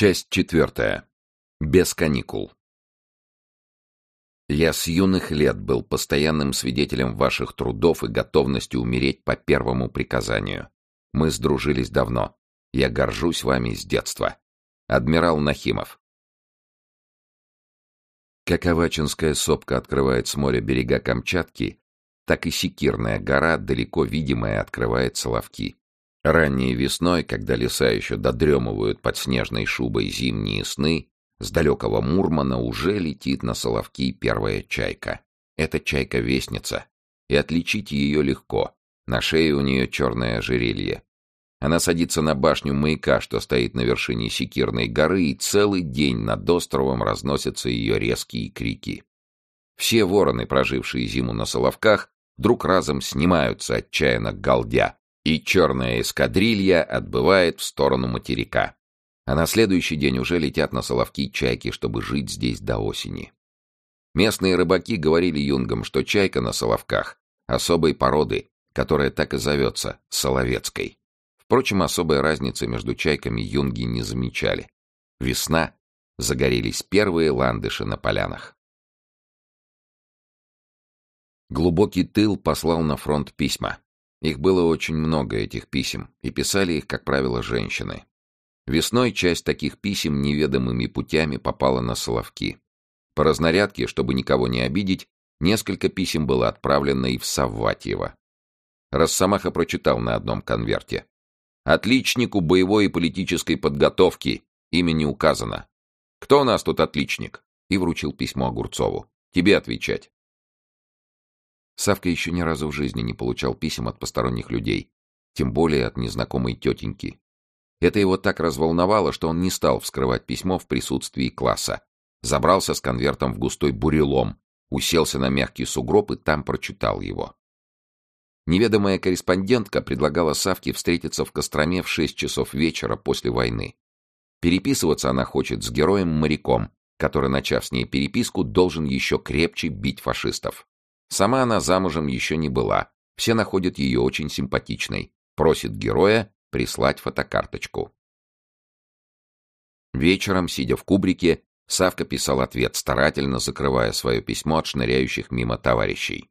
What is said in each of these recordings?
Часть четвертая. Без каникул. Я с юных лет был постоянным свидетелем ваших трудов и готовности умереть по первому приказанию. Мы сдружились давно. Я горжусь вами с детства. Адмирал Нахимов. Как Авачинская сопка открывает с моря берега Камчатки, так и Секирная гора, далеко видимая, открывает Соловки. Ранней весной, когда леса еще додремывают под снежной шубой зимние сны, с далекого Мурмана уже летит на Соловки первая чайка. Это чайка-вестница, и отличить ее легко. На шее у нее черное ожерелье. Она садится на башню маяка, что стоит на вершине Секирной горы, и целый день над островом разносятся ее резкие крики. Все вороны, прожившие зиму на Соловках, вдруг разом снимаются отчаянно галдя, и черная эскадрилья отбывает в сторону материка. А на следующий день уже летят на Соловки чайки, чтобы жить здесь до осени. Местные рыбаки говорили юнгам, что чайка на Соловках особой породы, которая так и зовется — Соловецкой. Впрочем, особой разницы между чайками юнги не замечали. Весна, загорелись первые ландыши на полянах. Глубокий тыл послал на фронт письма. Их было очень много, этих писем, и писали их, как правило, женщины. Весной часть таких писем неведомыми путями попала на Соловки. По разнарядке, чтобы никого не обидеть, несколько писем было отправлено и в Савватьево. Росомаха прочитал на одном конверте. «Отличнику боевой и политической подготовки. Имя не указано. Кто у нас тут отличник?» И вручил письмо Огурцову. «Тебе отвечать». Савка еще ни разу в жизни не получал писем от посторонних людей, тем более от незнакомой тетеньки. Это его так разволновало, что он не стал вскрывать письмо в присутствии класса. Забрался с конвертом в густой бурелом, уселся на мягкий сугроб и там прочитал его. Неведомая корреспондентка предлагала Савке встретиться в Костроме в шесть часов вечера после войны. Переписываться она хочет с героем-моряком, который, начав с ней переписку, должен еще крепче бить фашистов. Сама она замужем еще не была. Все находят ее очень симпатичной. Просит героя прислать фотокарточку. Вечером, сидя в кубрике, Савка писал ответ, старательно закрывая свое письмо от шныряющих мимо товарищей.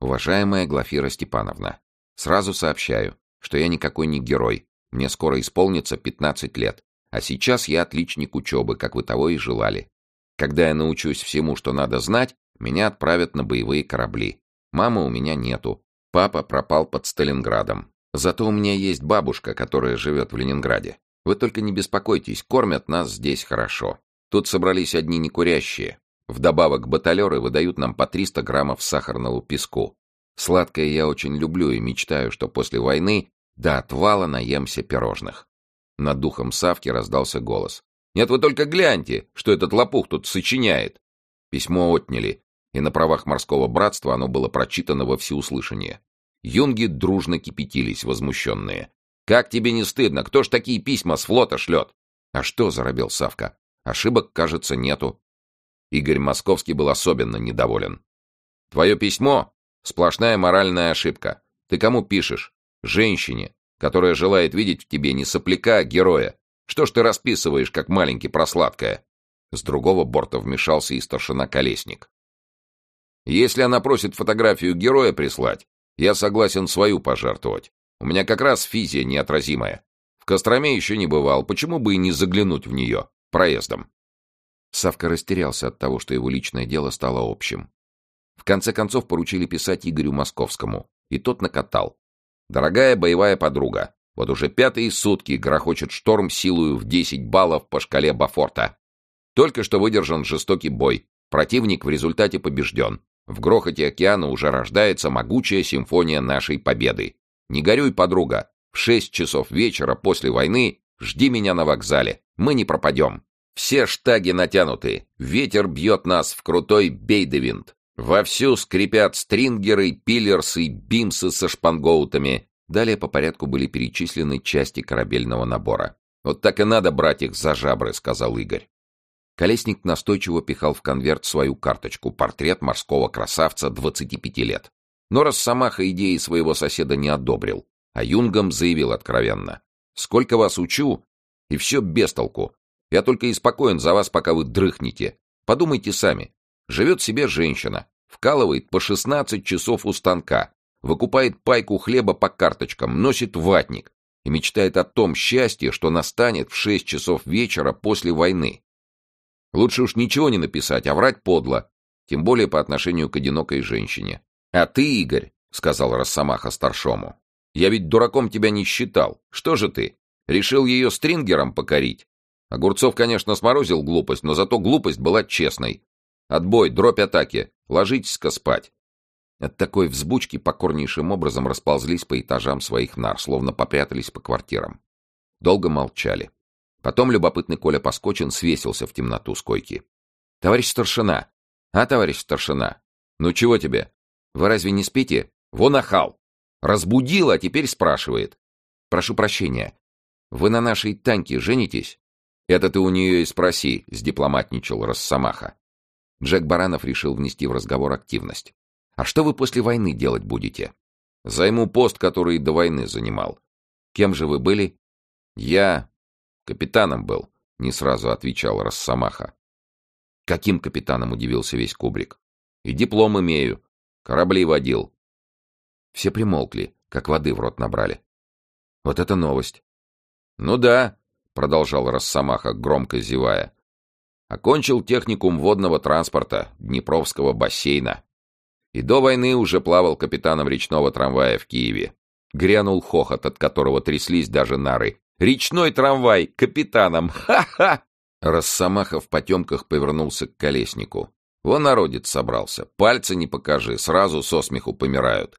«Уважаемая Глафира Степановна, сразу сообщаю, что я никакой не герой. Мне скоро исполнится 15 лет, а сейчас я отличник учебы, как вы того и желали. Когда я научусь всему, что надо знать, меня отправят на боевые корабли. Мамы у меня нету. Папа пропал под Сталинградом. Зато у меня есть бабушка, которая живет в Ленинграде. Вы только не беспокойтесь, кормят нас здесь хорошо. Тут собрались одни некурящие. Вдобавок баталеры выдают нам по 300 граммов сахарного песку. Сладкое я очень люблю и мечтаю, что после войны до отвала наемся пирожных. Над духом Савки раздался голос. «Нет, вы только гляньте, что этот лопух тут сочиняет!» Письмо отняли, и на правах морского братства оно было прочитано во всеуслышание. Юнги дружно кипятились, возмущенные. «Как тебе не стыдно? Кто ж такие письма с флота шлет?» «А что?» — заробел Савка. «Ошибок, кажется, нету». Игорь Московский был особенно недоволен. «Твое письмо — сплошная моральная ошибка. Ты кому пишешь? Женщине, которая желает видеть в тебе не сопляка, а героя. Что ж ты расписываешь, как маленький просладкая?» С другого борта вмешался и старшина Колесник. Если она просит фотографию героя прислать, я согласен свою пожертвовать. У меня как раз физия неотразимая. В Костроме еще не бывал, почему бы и не заглянуть в нее проездом?» Савка растерялся от того, что его личное дело стало общим. В конце концов поручили писать Игорю Московскому, и тот накатал. «Дорогая боевая подруга, вот уже пятые сутки грохочет шторм силою в 10 баллов по шкале Бафорта. Только что выдержан жестокий бой, противник в результате побежден. В грохоте океана уже рождается могучая симфония нашей победы. Не горюй, подруга. В шесть часов вечера после войны жди меня на вокзале. Мы не пропадем. Все штаги натянуты. Ветер бьет нас в крутой бейдевинт. Вовсю скрипят стрингеры, пиллерсы, бимсы со шпангоутами. Далее по порядку были перечислены части корабельного набора. «Вот так и надо брать их за жабры», — сказал Игорь. Колесник настойчиво пихал в конверт свою карточку, портрет морского красавца 25 лет. Но Росомаха идеи своего соседа не одобрил, а Юнгом заявил откровенно. «Сколько вас учу, и все без толку. Я только и спокоен за вас, пока вы дрыхнете. Подумайте сами. Живет себе женщина, вкалывает по 16 часов у станка, выкупает пайку хлеба по карточкам, носит ватник и мечтает о том счастье, что настанет в 6 часов вечера после войны. Лучше уж ничего не написать, а врать подло, тем более по отношению к одинокой женщине. «А ты, Игорь», — сказал Росомаха старшому, — «я ведь дураком тебя не считал. Что же ты, решил ее стрингером покорить?» Огурцов, конечно, сморозил глупость, но зато глупость была честной. Отбой, дробь атаки, ложитесь-ка спать. От такой взбучки покорнейшим образом расползлись по этажам своих нар, словно попрятались по квартирам. Долго молчали. Потом любопытный Коля Поскочин свесился в темноту с койки. — Товарищ старшина! А, товарищ старшина? Ну чего тебе? Вы разве не спите? Вон ахал! Разбудил, а теперь спрашивает. Прошу прощения. Вы на нашей Таньке женитесь? «Это ты у нее и спроси», — сдипломатничал Росомаха. Джек Баранов решил внести в разговор активность. «А что вы после войны делать будете?» «Займу пост, который до войны занимал». «Кем же вы были?» «Я капитаном был», — не сразу отвечал Росомаха. «Каким капитаном?» — удивился весь Кубрик. «И диплом имею. Корабли водил». Все примолкли, как воды в рот набрали. «Вот это новость!» «Ну да, — продолжал Росомаха, громко зевая. «Окончил техникум водного транспорта Днепровского бассейна. И до войны уже плавал капитаном речного трамвая в Киеве. Грянул хохот, от которого тряслись даже нары. «Речной трамвай! Капитаном! Ха-ха!» Росомаха в потемках повернулся к колеснику. Вон народец собрался. Пальцы не покажи, сразу со смеху помирают.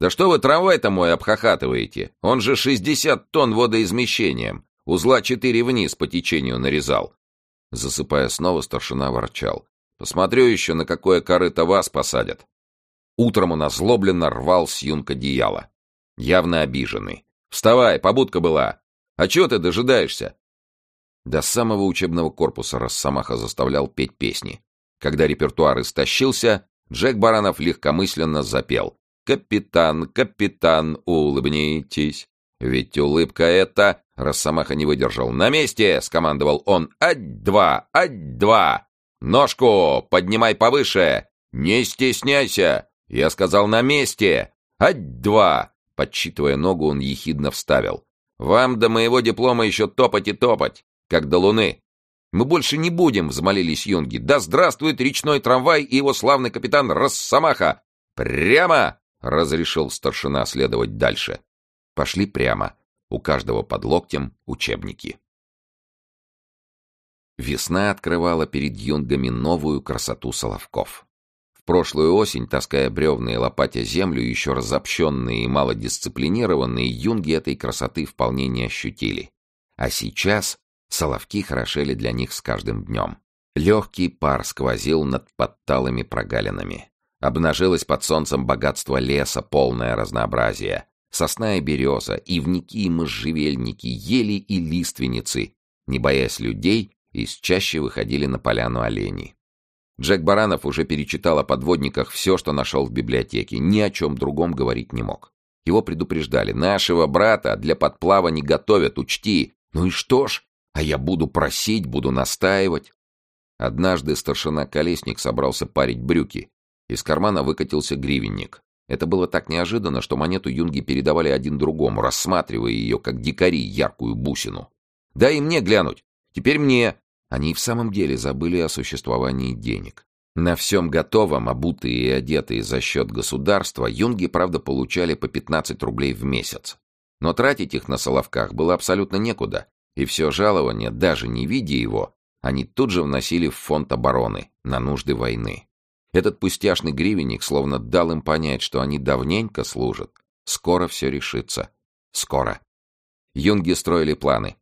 «Да что вы трамвай-то мой обхахатываете? Он же шестьдесят тонн водоизмещением. Узла четыре вниз по течению нарезал. Засыпая снова, старшина ворчал. Посмотрю еще, на какое корыто вас посадят. Утром он озлобленно рвал с юнка одеяло. Явно обиженный. «Вставай, побудка была! А чего ты дожидаешься?» До самого учебного корпуса Росомаха заставлял петь песни. Когда репертуар истощился, Джек Баранов легкомысленно запел. «Капитан, капитан, улыбнитесь, ведь улыбка эта Росомаха не выдержал. «На месте!» — скомандовал он. «Ать-два! Ать-два! Ножку поднимай повыше! Не стесняйся! Я сказал на месте! Ать-два!» Подсчитывая ногу, он ехидно вставил. «Вам до моего диплома еще топать и топать, как до луны!» «Мы больше не будем!» — взмолились юнги. «Да здравствует речной трамвай и его славный капитан Росомаха!» «Прямо!» — разрешил старшина следовать дальше. Пошли прямо у каждого под локтем учебники. Весна открывала перед юнгами новую красоту соловков. Прошлую осень, таская бревна и лопатя землю, еще разобщенные и малодисциплинированные, юнги этой красоты вполне не ощутили. А сейчас соловки хорошели для них с каждым днем. Легкий пар сквозил над подталыми прогалинами. Обнажилось под солнцем богатство леса, полное разнообразие сосна и береза, ивники и можжевельники, ели и лиственницы, не боясь людей, из чаще выходили на поляну олени. Джек Баранов уже перечитал о подводниках все, что нашел в библиотеке, ни о чем другом говорить не мог. Его предупреждали. «Нашего брата для подплава не готовят, учти». «Ну и что ж? А я буду просить, буду настаивать». Однажды старшина Колесник собрался парить брюки. Из кармана выкатился гривенник. Это было так неожиданно, что монету юнги передавали один другому, рассматривая ее, как дикари, яркую бусину. «Дай мне глянуть! Теперь мне!» Они и в самом деле забыли о существовании денег. На всем готовом, обутые и одетые за счет государства, юнги, правда, получали по 15 рублей в месяц. Но тратить их на Соловках было абсолютно некуда, и все жалование, даже не видя его, они тут же вносили в фонд обороны на нужды войны. Этот пустяшный гривенник словно дал им понять, что они давненько служат. Скоро все решится. Скоро. Юнги строили планы.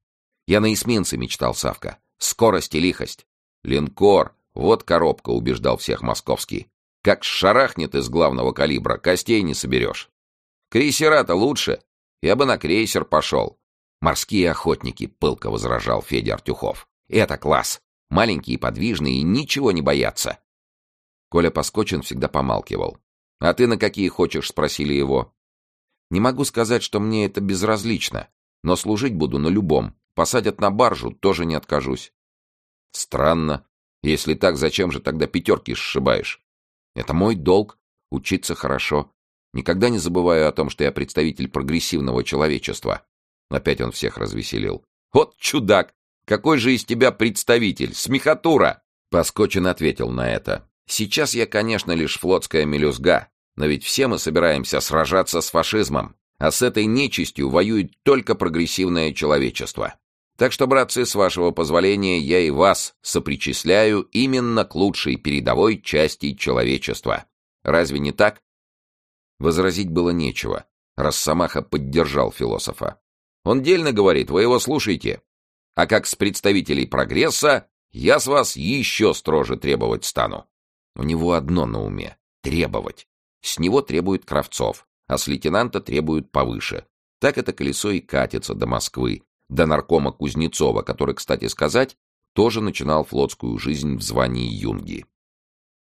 Я на эсминце мечтал, Савка. Скорость и лихость. Линкор. Вот коробка, убеждал всех московский. Как шарахнет из главного калибра, костей не соберешь. Крейсера-то лучше. Я бы на крейсер пошел. Морские охотники, пылко возражал Федя Артюхов. Это класс. Маленькие, подвижные и ничего не боятся. Коля Поскочин всегда помалкивал. «А ты на какие хочешь?» — спросили его. «Не могу сказать, что мне это безразлично, но служить буду на любом. Посадят на баржу, тоже не откажусь. Странно. Если так, зачем же тогда пятерки сшибаешь? Это мой долг — учиться хорошо. Никогда не забываю о том, что я представитель прогрессивного человечества. Опять он всех развеселил. Вот чудак! Какой же из тебя представитель? Смехотура! Поскочин ответил на это. Сейчас я, конечно, лишь флотская мелюзга, но ведь все мы собираемся сражаться с фашизмом, а с этой нечистью воюет только прогрессивное человечество. Так что, братцы, с вашего позволения, я и вас сопричисляю именно к лучшей передовой части человечества. Разве не так? Возразить было нечего. Росомаха поддержал философа. Он дельно говорит, вы его слушайте. А как с представителей прогресса, я с вас еще строже требовать стану. У него одно на уме — требовать. С него требует Кравцов, а с лейтенанта требуют повыше. Так это колесо и катится до Москвы, до наркома Кузнецова, который, кстати сказать, тоже начинал флотскую жизнь в звании юнги.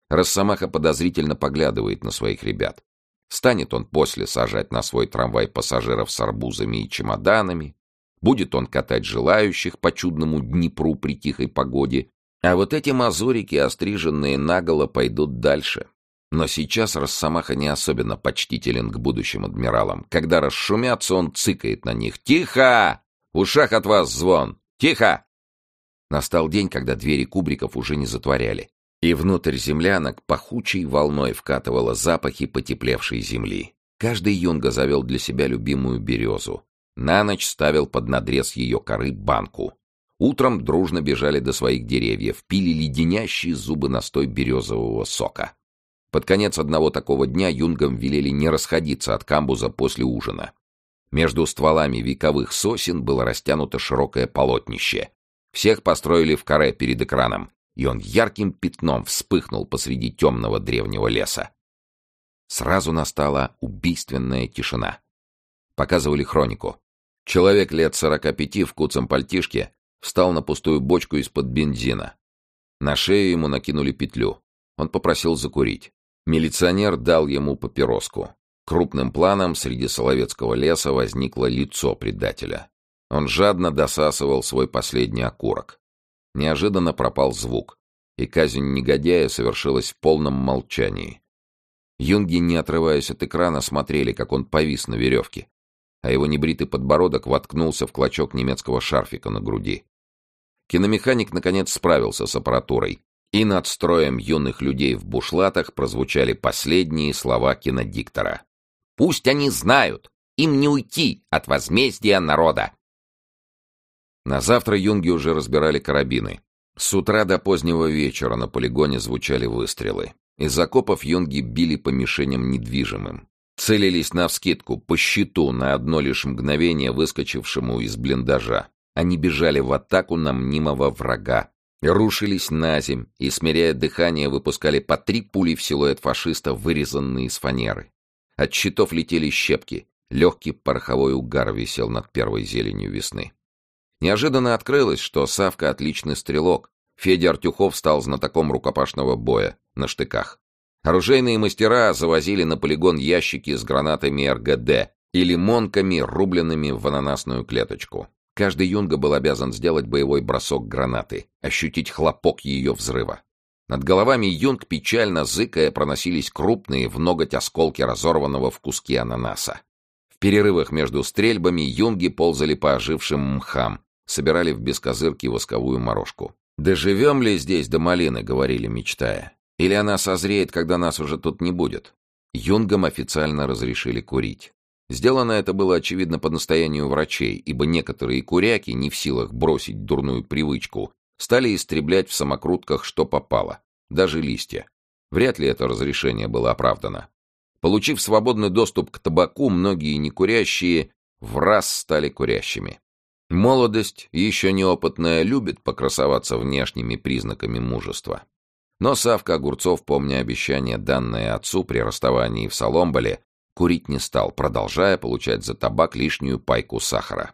Росомаха подозрительно поглядывает на своих ребят. Станет он после сажать на свой трамвай пассажиров с арбузами и чемоданами, будет он катать желающих по чудному Днепру при тихой погоде, а вот эти мазурики, остриженные наголо, пойдут дальше. Но сейчас Росомаха не особенно почтителен к будущим адмиралам. Когда расшумятся, он цыкает на них. «Тихо! Ушах от вас звон! Тихо!» Настал день, когда двери кубриков уже не затворяли, и внутрь землянок пахучей волной вкатывало запахи потеплевшей земли. Каждый юнга завел для себя любимую березу. На ночь ставил под надрез ее коры банку. Утром дружно бежали до своих деревьев, пили леденящие зубы настой березового сока. Под конец одного такого дня юнгам велели не расходиться от камбуза после ужина. Между стволами вековых сосен было растянуто широкое полотнище. Всех построили в каре перед экраном, и он ярким пятном вспыхнул посреди темного древнего леса. Сразу настала убийственная тишина. Показывали хронику. Человек лет сорока пяти в куцом пальтишке встал на пустую бочку из-под бензина. На шею ему накинули петлю. Он попросил закурить. Милиционер дал ему папироску. Крупным планом среди Соловецкого леса возникло лицо предателя. Он жадно досасывал свой последний окурок. Неожиданно пропал звук, и казнь негодяя совершилась в полном молчании. Юнги, не отрываясь от экрана, смотрели, как он повис на веревке, а его небритый подбородок воткнулся в клочок немецкого шарфика на груди. Киномеханик, наконец, справился с аппаратурой, и над строем юных людей в бушлатах прозвучали последние слова кинодиктора. «Пусть они знают, им не уйти от возмездия народа!» На завтра юнги уже разбирали карабины. С утра до позднего вечера на полигоне звучали выстрелы. Из окопов юнги били по мишеням недвижимым. Целились навскидку, по щиту, на одно лишь мгновение выскочившему из блиндажа. Они бежали в атаку на мнимого врага, рушились на земь и, смиряя дыхание, выпускали по три пули в силуэт фашиста, вырезанные из фанеры. От щитов летели щепки, легкий пороховой угар висел над первой зеленью весны. Неожиданно открылось, что Савка отличный стрелок. Федя Артюхов стал знатоком рукопашного боя на штыках. Оружейные мастера завозили на полигон ящики с гранатами РГД и лимонками, рубленными в ананасную клеточку. Каждый юнга был обязан сделать боевой бросок гранаты, ощутить хлопок ее взрыва. Над головами юнг печально зыкая проносились крупные в ноготь осколки разорванного в куски ананаса. В перерывах между стрельбами юнги ползали по ожившим мхам, собирали в бескозырке восковую морожку. «Доживем ли здесь до малины?» — говорили, мечтая. «Или она созреет, когда нас уже тут не будет?» Юнгам официально разрешили курить. Сделано это было, очевидно, по настоянию врачей, ибо некоторые куряки, не в силах бросить дурную привычку, стали истреблять в самокрутках что попало, даже листья. Вряд ли это разрешение было оправдано. Получив свободный доступ к табаку, многие некурящие в раз стали курящими. Молодость, еще неопытная, любит покрасоваться внешними признаками мужества. Но Савка Огурцов, помня обещание, данное отцу при расставании в Соломболе, Курить не стал, продолжая получать за табак лишнюю пайку сахара.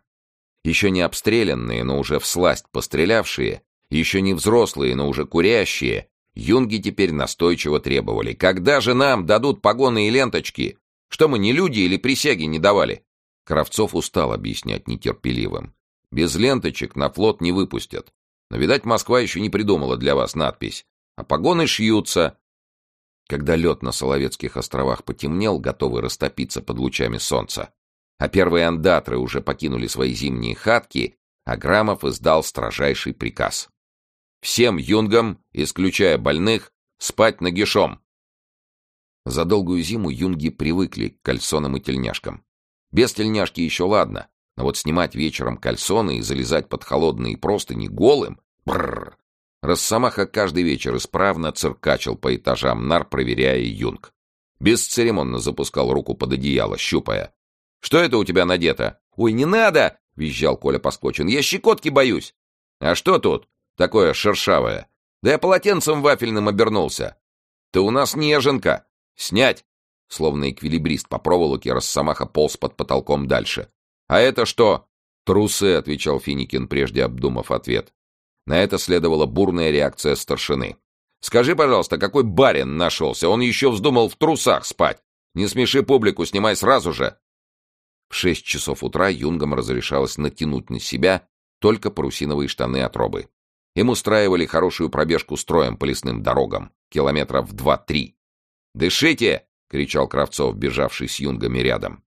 Еще не обстрелянные, но уже всласть пострелявшие, еще не взрослые, но уже курящие, юнги теперь настойчиво требовали. «Когда же нам дадут погоны и ленточки? Что мы, не люди или присяги не давали?» Кравцов устал объяснять нетерпеливым. «Без ленточек на флот не выпустят. Но, видать, Москва еще не придумала для вас надпись. А погоны шьются. Когда лед на Соловецких островах потемнел, готовый растопиться под лучами солнца, а первые андатры уже покинули свои зимние хатки, Аграмов издал строжайший приказ. Всем юнгам, исключая больных, спать нагишом. За долгую зиму юнги привыкли к кальсонам и тельняшкам. Без тельняшки еще ладно, но вот снимать вечером кальсоны и залезать под холодные простыни голым — бррр. Росомаха каждый вечер исправно циркачил по этажам нар, проверяя юнг. Бесцеремонно запускал руку под одеяло, щупая. «Что это у тебя надето?» «Ой, не надо!» — визжал Коля Поскочин. «Я щекотки боюсь!» «А что тут? Такое шершавое?» «Да я полотенцем вафельным обернулся!» «Ты у нас неженка!» «Снять!» Словно эквилибрист по проволоке, Росомаха полз под потолком дальше. «А это что?» «Трусы», — отвечал Финикин, прежде обдумав ответ. На это следовала бурная реакция старшины. «Скажи, пожалуйста, какой барин нашелся? Он еще вздумал в трусах спать. Не смеши публику, снимай сразу же!» В шесть часов утра юнгам разрешалось натянуть на себя только парусиновые штаны от робы. Им устраивали хорошую пробежку строем по лесным дорогам, километров два-три. «Дышите!» — кричал Кравцов, бежавший с юнгами рядом.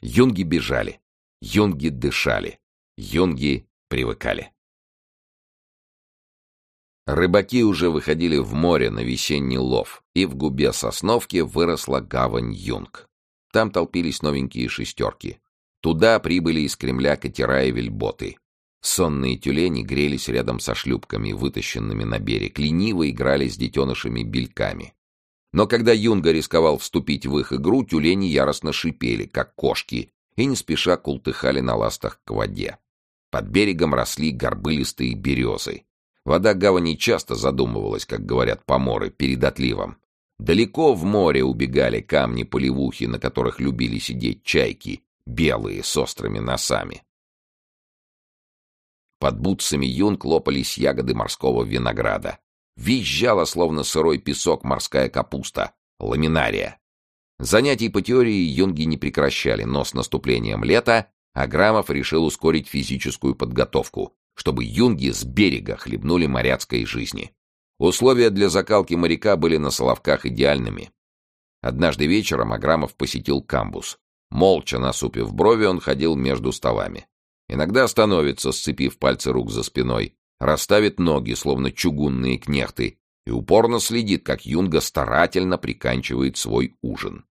Юнги бежали, юнги дышали, юнги привыкали. Рыбаки уже выходили в море на весенний лов, и в губе Сосновки выросла гавань Юнг. Там толпились новенькие шестерки. Туда прибыли из Кремля катера и вельботы. Сонные тюлени грелись рядом со шлюпками, вытащенными на берег, лениво играли с детенышами бельками. Но когда Юнга рисковал вступить в их игру, тюлени яростно шипели, как кошки, и не спеша култыхали на ластах к воде. Под берегом росли горбылистые березы. Вода гавани часто задумывалась, как говорят поморы, перед отливом. Далеко в море убегали камни-полевухи, на которых любили сидеть чайки, белые, с острыми носами. Под бутсами юнг лопались ягоды морского винограда. Визжала, словно сырой песок, морская капуста, ламинария. Занятий по теории юнги не прекращали, но с наступлением лета Аграмов решил ускорить физическую подготовку, чтобы юнги с берега хлебнули моряцкой жизни. Условия для закалки моряка были на Соловках идеальными. Однажды вечером Аграмов посетил камбус. Молча насупив брови, он ходил между столами. Иногда остановится, сцепив пальцы рук за спиной, расставит ноги, словно чугунные кнехты, и упорно следит, как Юнга старательно приканчивает свой ужин.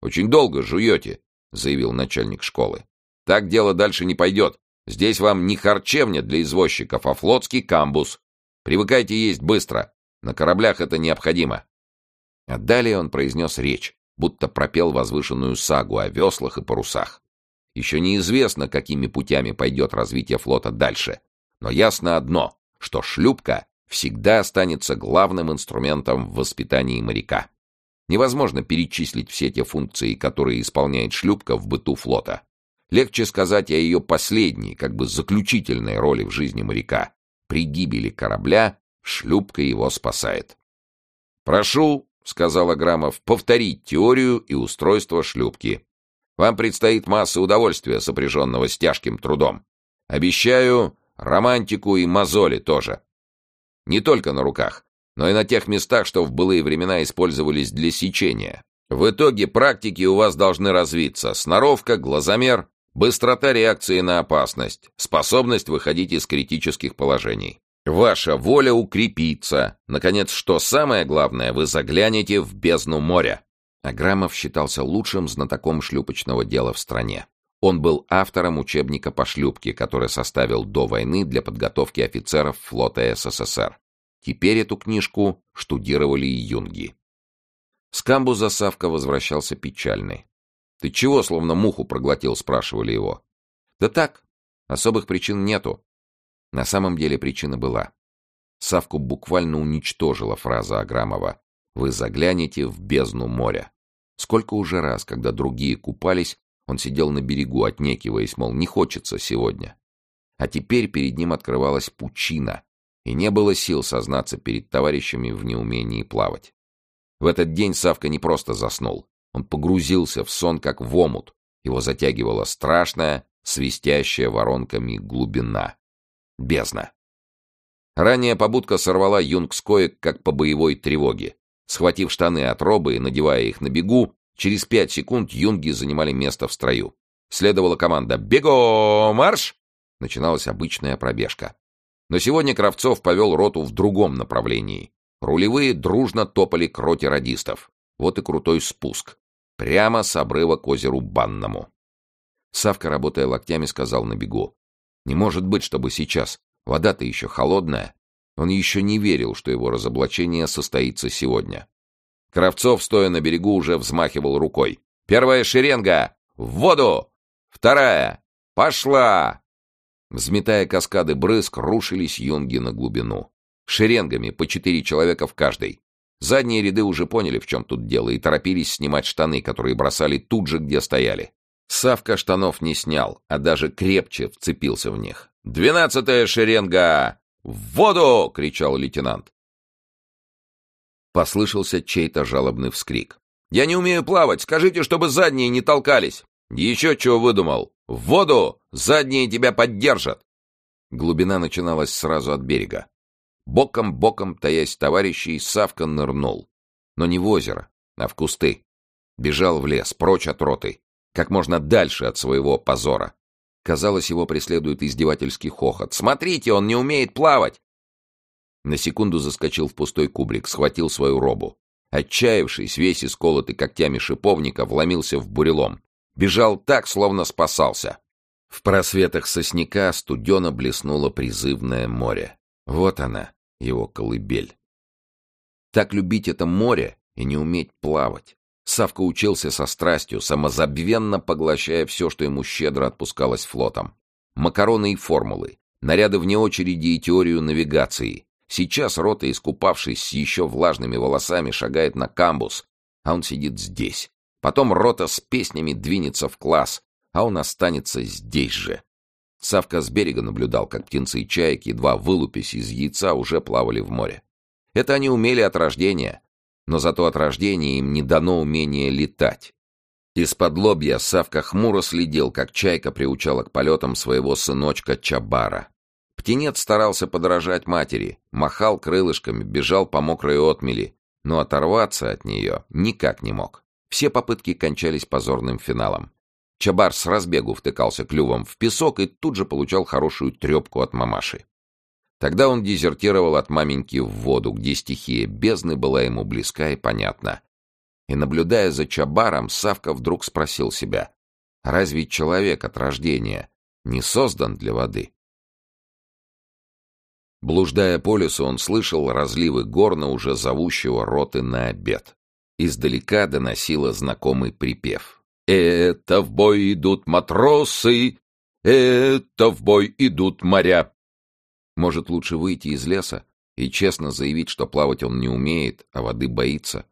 «Очень долго жуете», — заявил начальник школы. «Так дело дальше не пойдет. Здесь вам не харчевня для извозчиков, а флотский камбус. Привыкайте есть быстро. На кораблях это необходимо». А далее он произнес речь, будто пропел возвышенную сагу о веслах и парусах. Еще неизвестно, какими путями пойдет развитие флота дальше — но ясно одно, что шлюпка всегда останется главным инструментом в воспитании моряка. Невозможно перечислить все те функции, которые исполняет шлюпка в быту флота. Легче сказать о ее последней, как бы заключительной роли в жизни моряка. При гибели корабля шлюпка его спасает. «Прошу», — сказал Аграмов, — «повторить теорию и устройство шлюпки. Вам предстоит масса удовольствия, сопряженного с тяжким трудом. Обещаю, Романтику и мозоли тоже. Не только на руках, но и на тех местах, что в былые времена использовались для сечения. В итоге практики у вас должны развиться. Сноровка, глазомер, быстрота реакции на опасность, способность выходить из критических положений. Ваша воля укрепится. Наконец, что самое главное, вы заглянете в бездну моря. Аграмов считался лучшим знатоком шлюпочного дела в стране. Он был автором учебника по шлюпке, который составил до войны для подготовки офицеров флота СССР. Теперь эту книжку штудировали и юнги. С камбуза Савка возвращался печальный. «Ты чего, словно муху проглотил?» — спрашивали его. «Да так, особых причин нету». На самом деле причина была. Савку буквально уничтожила фраза Аграмова «Вы заглянете в бездну моря». Сколько уже раз, когда другие купались, он сидел на берегу, отнекиваясь, мол, не хочется сегодня. А теперь перед ним открывалась пучина, и не было сил сознаться перед товарищами в неумении плавать. В этот день Савка не просто заснул. Он погрузился в сон, как в омут. Его затягивала страшная, свистящая воронками глубина. Бездна. Ранее побудка сорвала юнг как по боевой тревоге. Схватив штаны от робы и надевая их на бегу, через пять секунд юнги занимали место в строю. Следовала команда «Бего! Марш!» Начиналась обычная пробежка. Но сегодня Кравцов повел роту в другом направлении. Рулевые дружно топали к роте радистов. Вот и крутой спуск. Прямо с обрыва к озеру Банному. Савка, работая локтями, сказал на бегу. «Не может быть, чтобы сейчас. Вода-то еще холодная. Он еще не верил, что его разоблачение состоится сегодня. Кравцов, стоя на берегу, уже взмахивал рукой. «Первая шеренга! В воду! Вторая! Пошла!» Взметая каскады брызг, рушились юнги на глубину. Шеренгами, по четыре человека в каждой. Задние ряды уже поняли, в чем тут дело, и торопились снимать штаны, которые бросали тут же, где стояли. Савка штанов не снял, а даже крепче вцепился в них. «Двенадцатая шеренга! В воду!» — кричал лейтенант. Послышался чей-то жалобный вскрик. «Я не умею плавать! Скажите, чтобы задние не толкались!» «Еще чего выдумал! В воду! Задние тебя поддержат!» Глубина начиналась сразу от берега. Боком-боком, таясь товарищей, Савка нырнул. Но не в озеро, а в кусты. Бежал в лес, прочь от роты, как можно дальше от своего позора. Казалось, его преследует издевательский хохот. «Смотрите, он не умеет плавать!» На секунду заскочил в пустой кубрик, схватил свою робу. Отчаявшись, весь исколотый когтями шиповника, вломился в бурелом. Бежал так, словно спасался. В просветах сосняка студено блеснуло призывное море. Вот она, его колыбель. Так любить это море и не уметь плавать. Савка учился со страстью, самозабвенно поглощая все, что ему щедро отпускалось флотом. Макароны и формулы, наряды вне очереди и теорию навигации. Сейчас рота, искупавшись с еще влажными волосами, шагает на камбус, а он сидит здесь. Потом рота с песнями двинется в класс, а он останется здесь же. Савка с берега наблюдал, как птенцы и чайки, едва вылупясь из яйца, уже плавали в море. Это они умели от рождения, но зато от рождения им не дано умение летать. Из-под лобья Савка хмуро следил, как чайка приучала к полетам своего сыночка Чабара. Птенец старался подражать матери, махал крылышками, бежал по мокрой отмели, но оторваться от нее никак не мог. Все попытки кончались позорным финалом. Чабар с разбегу втыкался клювом в песок и тут же получал хорошую трепку от мамаши. Тогда он дезертировал от маменьки в воду, где стихия бездны была ему близка и понятна. И, наблюдая за Чабаром, Савка вдруг спросил себя, разве человек от рождения не создан для воды? Блуждая по лесу, он слышал разливы горна, уже зовущего роты на обед. Издалека доносило знакомый припев. «Это в бой идут матросы, это в бой идут моря». Может, лучше выйти из леса и честно заявить, что плавать он не умеет, а воды боится?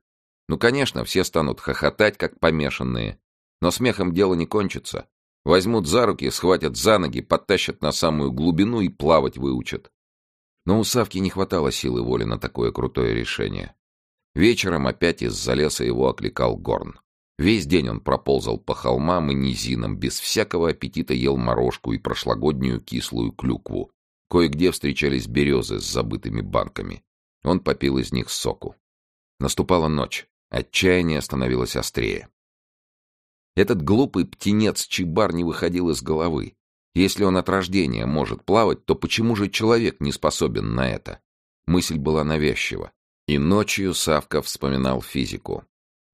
Ну, конечно, все станут хохотать, как помешанные. Но смехом дело не кончится. Возьмут за руки, схватят за ноги, подтащат на самую глубину и плавать выучат. Но у Савки не хватало силы воли на такое крутое решение. Вечером опять из-за леса его окликал Горн. Весь день он проползал по холмам и низинам, без всякого аппетита ел морожку и прошлогоднюю кислую клюкву, Кое-где встречались березы с забытыми банками. Он попил из них соку. Наступала ночь. Отчаяние становилось острее. Этот глупый птенец Чибар не выходил из головы. Если он от рождения может плавать, то почему же человек не способен на это? Мысль была навязчива. И ночью Савка вспоминал физику.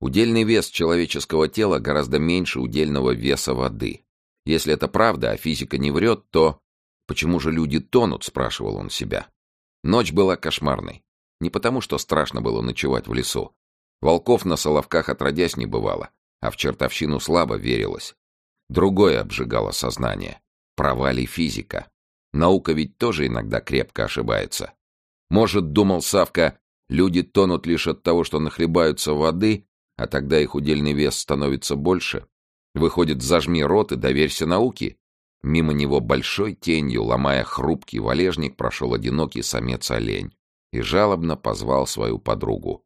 Удельный вес человеческого тела гораздо меньше удельного веса воды. Если это правда, а физика не врет, то Почему же люди тонут, спрашивал он себя. Ночь была кошмарной. Не потому, что страшно было ночевать в лесу. Волков на Соловках отродясь не бывало, а в чертовщину слабо верилось. Другое обжигало сознание. Провали физика. Наука ведь тоже иногда крепко ошибается. Может, думал Савка, люди тонут лишь от того, что нахлебаются воды, а тогда их удельный вес становится больше. Выходит, зажми рот и доверься науке. Мимо него большой тенью, ломая хрупкий валежник, прошел одинокий самец-олень и жалобно позвал свою подругу.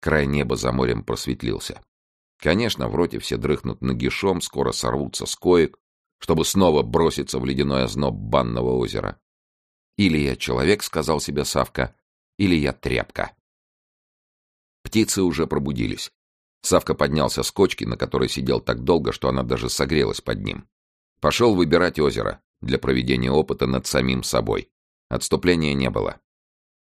Край неба за морем просветлился. Конечно, в роте все дрыхнут нагишом, скоро сорвутся с коек, чтобы снова броситься в ледяной озноб банного озера. Или я человек, сказал себе Савка, или я тряпка. Птицы уже пробудились. Савка поднялся с кочки, на которой сидел так долго, что она даже согрелась под ним. Пошел выбирать озеро для проведения опыта над самим собой. Отступления не было.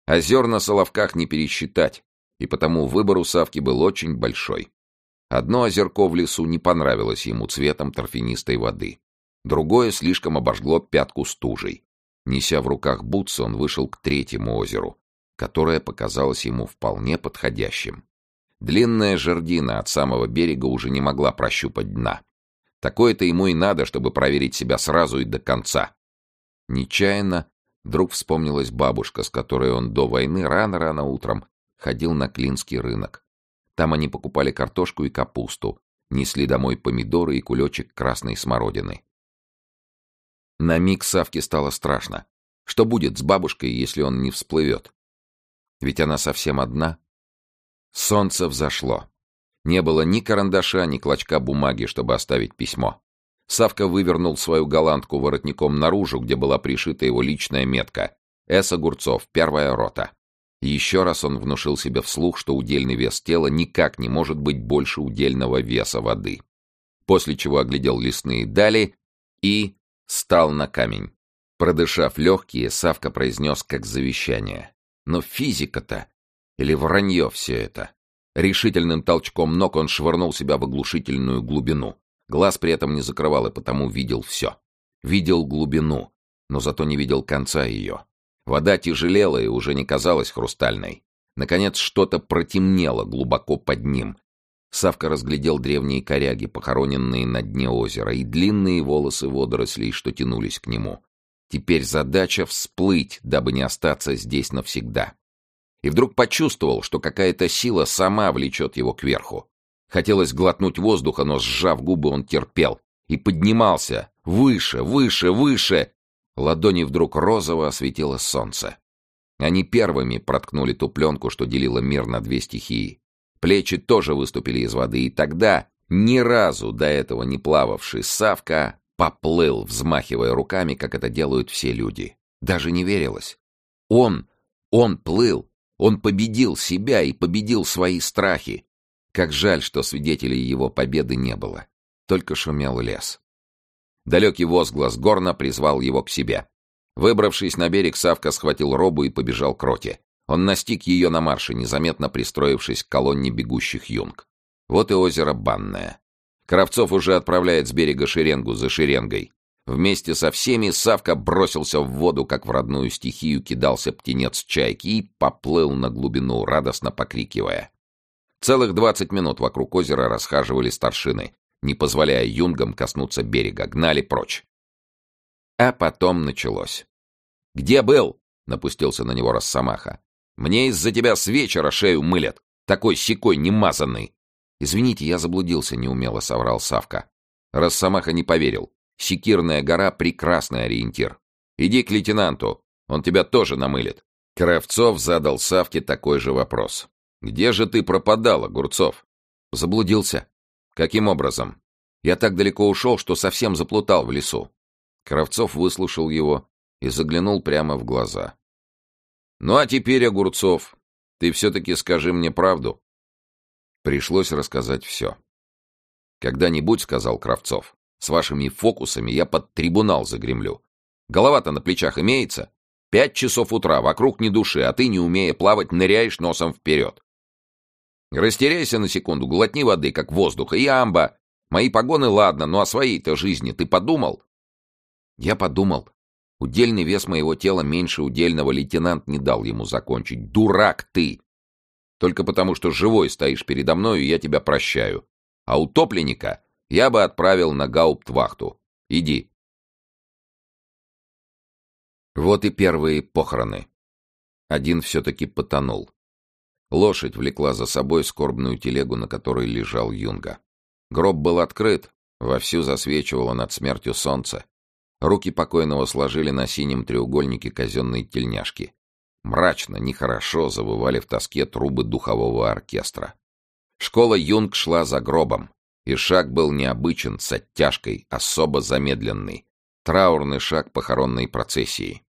Озер на Соловках не пересчитать, и потому выбор у Савки был очень большой. Одно озерко в лесу не понравилось ему цветом торфянистой воды. Другое слишком обожгло пятку стужей. Неся в руках бутсы, он вышел к третьему озеру, которое показалось ему вполне подходящим. Длинная жердина от самого берега уже не могла прощупать дна. Такое-то ему и надо, чтобы проверить себя сразу и до конца. Нечаянно вдруг вспомнилась бабушка, с которой он до войны рано-рано утром ходил на Клинский рынок. Там они покупали картошку и капусту, несли домой помидоры и кулечек красной смородины. На миг Савке стало страшно. Что будет с бабушкой, если он не всплывет? Ведь она совсем одна. Солнце взошло. Не было ни карандаша, ни клочка бумаги, чтобы оставить письмо. Савка вывернул свою голландку воротником наружу, где была пришита его личная метка. С. Огурцов, первая рота. Еще раз он внушил себе вслух, что удельный вес тела никак не может быть больше удельного веса воды. После чего оглядел лесные дали и стал на камень. Продышав легкие, Савка произнес как завещание. Но физика-то? Или вранье все это? Решительным толчком ног он швырнул себя в оглушительную глубину. Глаз при этом не закрывал и потому видел все. Видел глубину, но зато не видел конца ее. Вода тяжелела и уже не казалась хрустальной. Наконец что-то протемнело глубоко под ним. Савка разглядел древние коряги, похороненные на дне озера, и длинные волосы водорослей, что тянулись к нему. Теперь задача — всплыть, дабы не остаться здесь навсегда. И вдруг почувствовал, что какая-то сила сама влечет его кверху. Хотелось глотнуть воздуха, но, сжав губы, он терпел. И поднимался. Выше, выше, выше. Ладони вдруг розово осветило солнце. Они первыми проткнули ту пленку, что делила мир на две стихии. Плечи тоже выступили из воды, и тогда, ни разу до этого не плававший Савка, поплыл, взмахивая руками, как это делают все люди. Даже не верилось. Он, он плыл, он победил себя и победил свои страхи. Как жаль, что свидетелей его победы не было. Только шумел лес. Далекий возглас горна призвал его к себе. Выбравшись на берег, Савка схватил робу и побежал к роте. Он настиг ее на марше, незаметно пристроившись к колонне бегущих юнг. Вот и озеро Банное. Кравцов уже отправляет с берега шеренгу за шеренгой. Вместе со всеми Савка бросился в воду, как в родную стихию кидался птенец чайки и поплыл на глубину, радостно покрикивая. Целых двадцать минут вокруг озера расхаживали старшины, не позволяя юнгам коснуться берега, гнали прочь. А потом началось. «Где был?» — напустился на него Росомаха. «Мне из-за тебя с вечера шею мылят, такой щекой немазанный». «Извините, я заблудился», — неумело соврал Савка. Росомаха не поверил. Секирная гора — прекрасный ориентир. Иди к лейтенанту, он тебя тоже намылит. Кравцов задал Савке такой же вопрос. «Где же ты пропадал, Огурцов?» «Заблудился», «Каким образом?» «Я так далеко ушел, что совсем заплутал в лесу». Кравцов выслушал его и заглянул прямо в глаза. «Ну а теперь, Огурцов, ты все-таки скажи мне правду». Пришлось рассказать все. «Когда-нибудь, — сказал Кравцов, — с вашими фокусами я под трибунал загремлю. Голова-то на плечах имеется. Пять часов утра, вокруг ни души, а ты, не умея плавать, ныряешь носом вперед. Растеряйся на секунду, глотни воды, как воздуха, и амба. Мои погоны, ладно, но о своей-то жизни ты подумал? Я подумал. Удельный вес моего тела меньше удельного лейтенант не дал ему закончить. Дурак ты! Только потому, что живой стоишь передо мною, я тебя прощаю. А утопленника я бы отправил на гауптвахту. Иди. Вот и первые похороны. Один все-таки потонул. Лошадь влекла за собой скорбную телегу, на которой лежал Юнга. Гроб был открыт, вовсю засвечивало над смертью солнце. Руки покойного сложили на синем треугольнике казенной тельняшки. Мрачно, нехорошо завывали в тоске трубы духового оркестра. Школа Юнг шла за гробом, и шаг был необычен, с оттяжкой, особо замедленный. Траурный шаг похоронной процессии.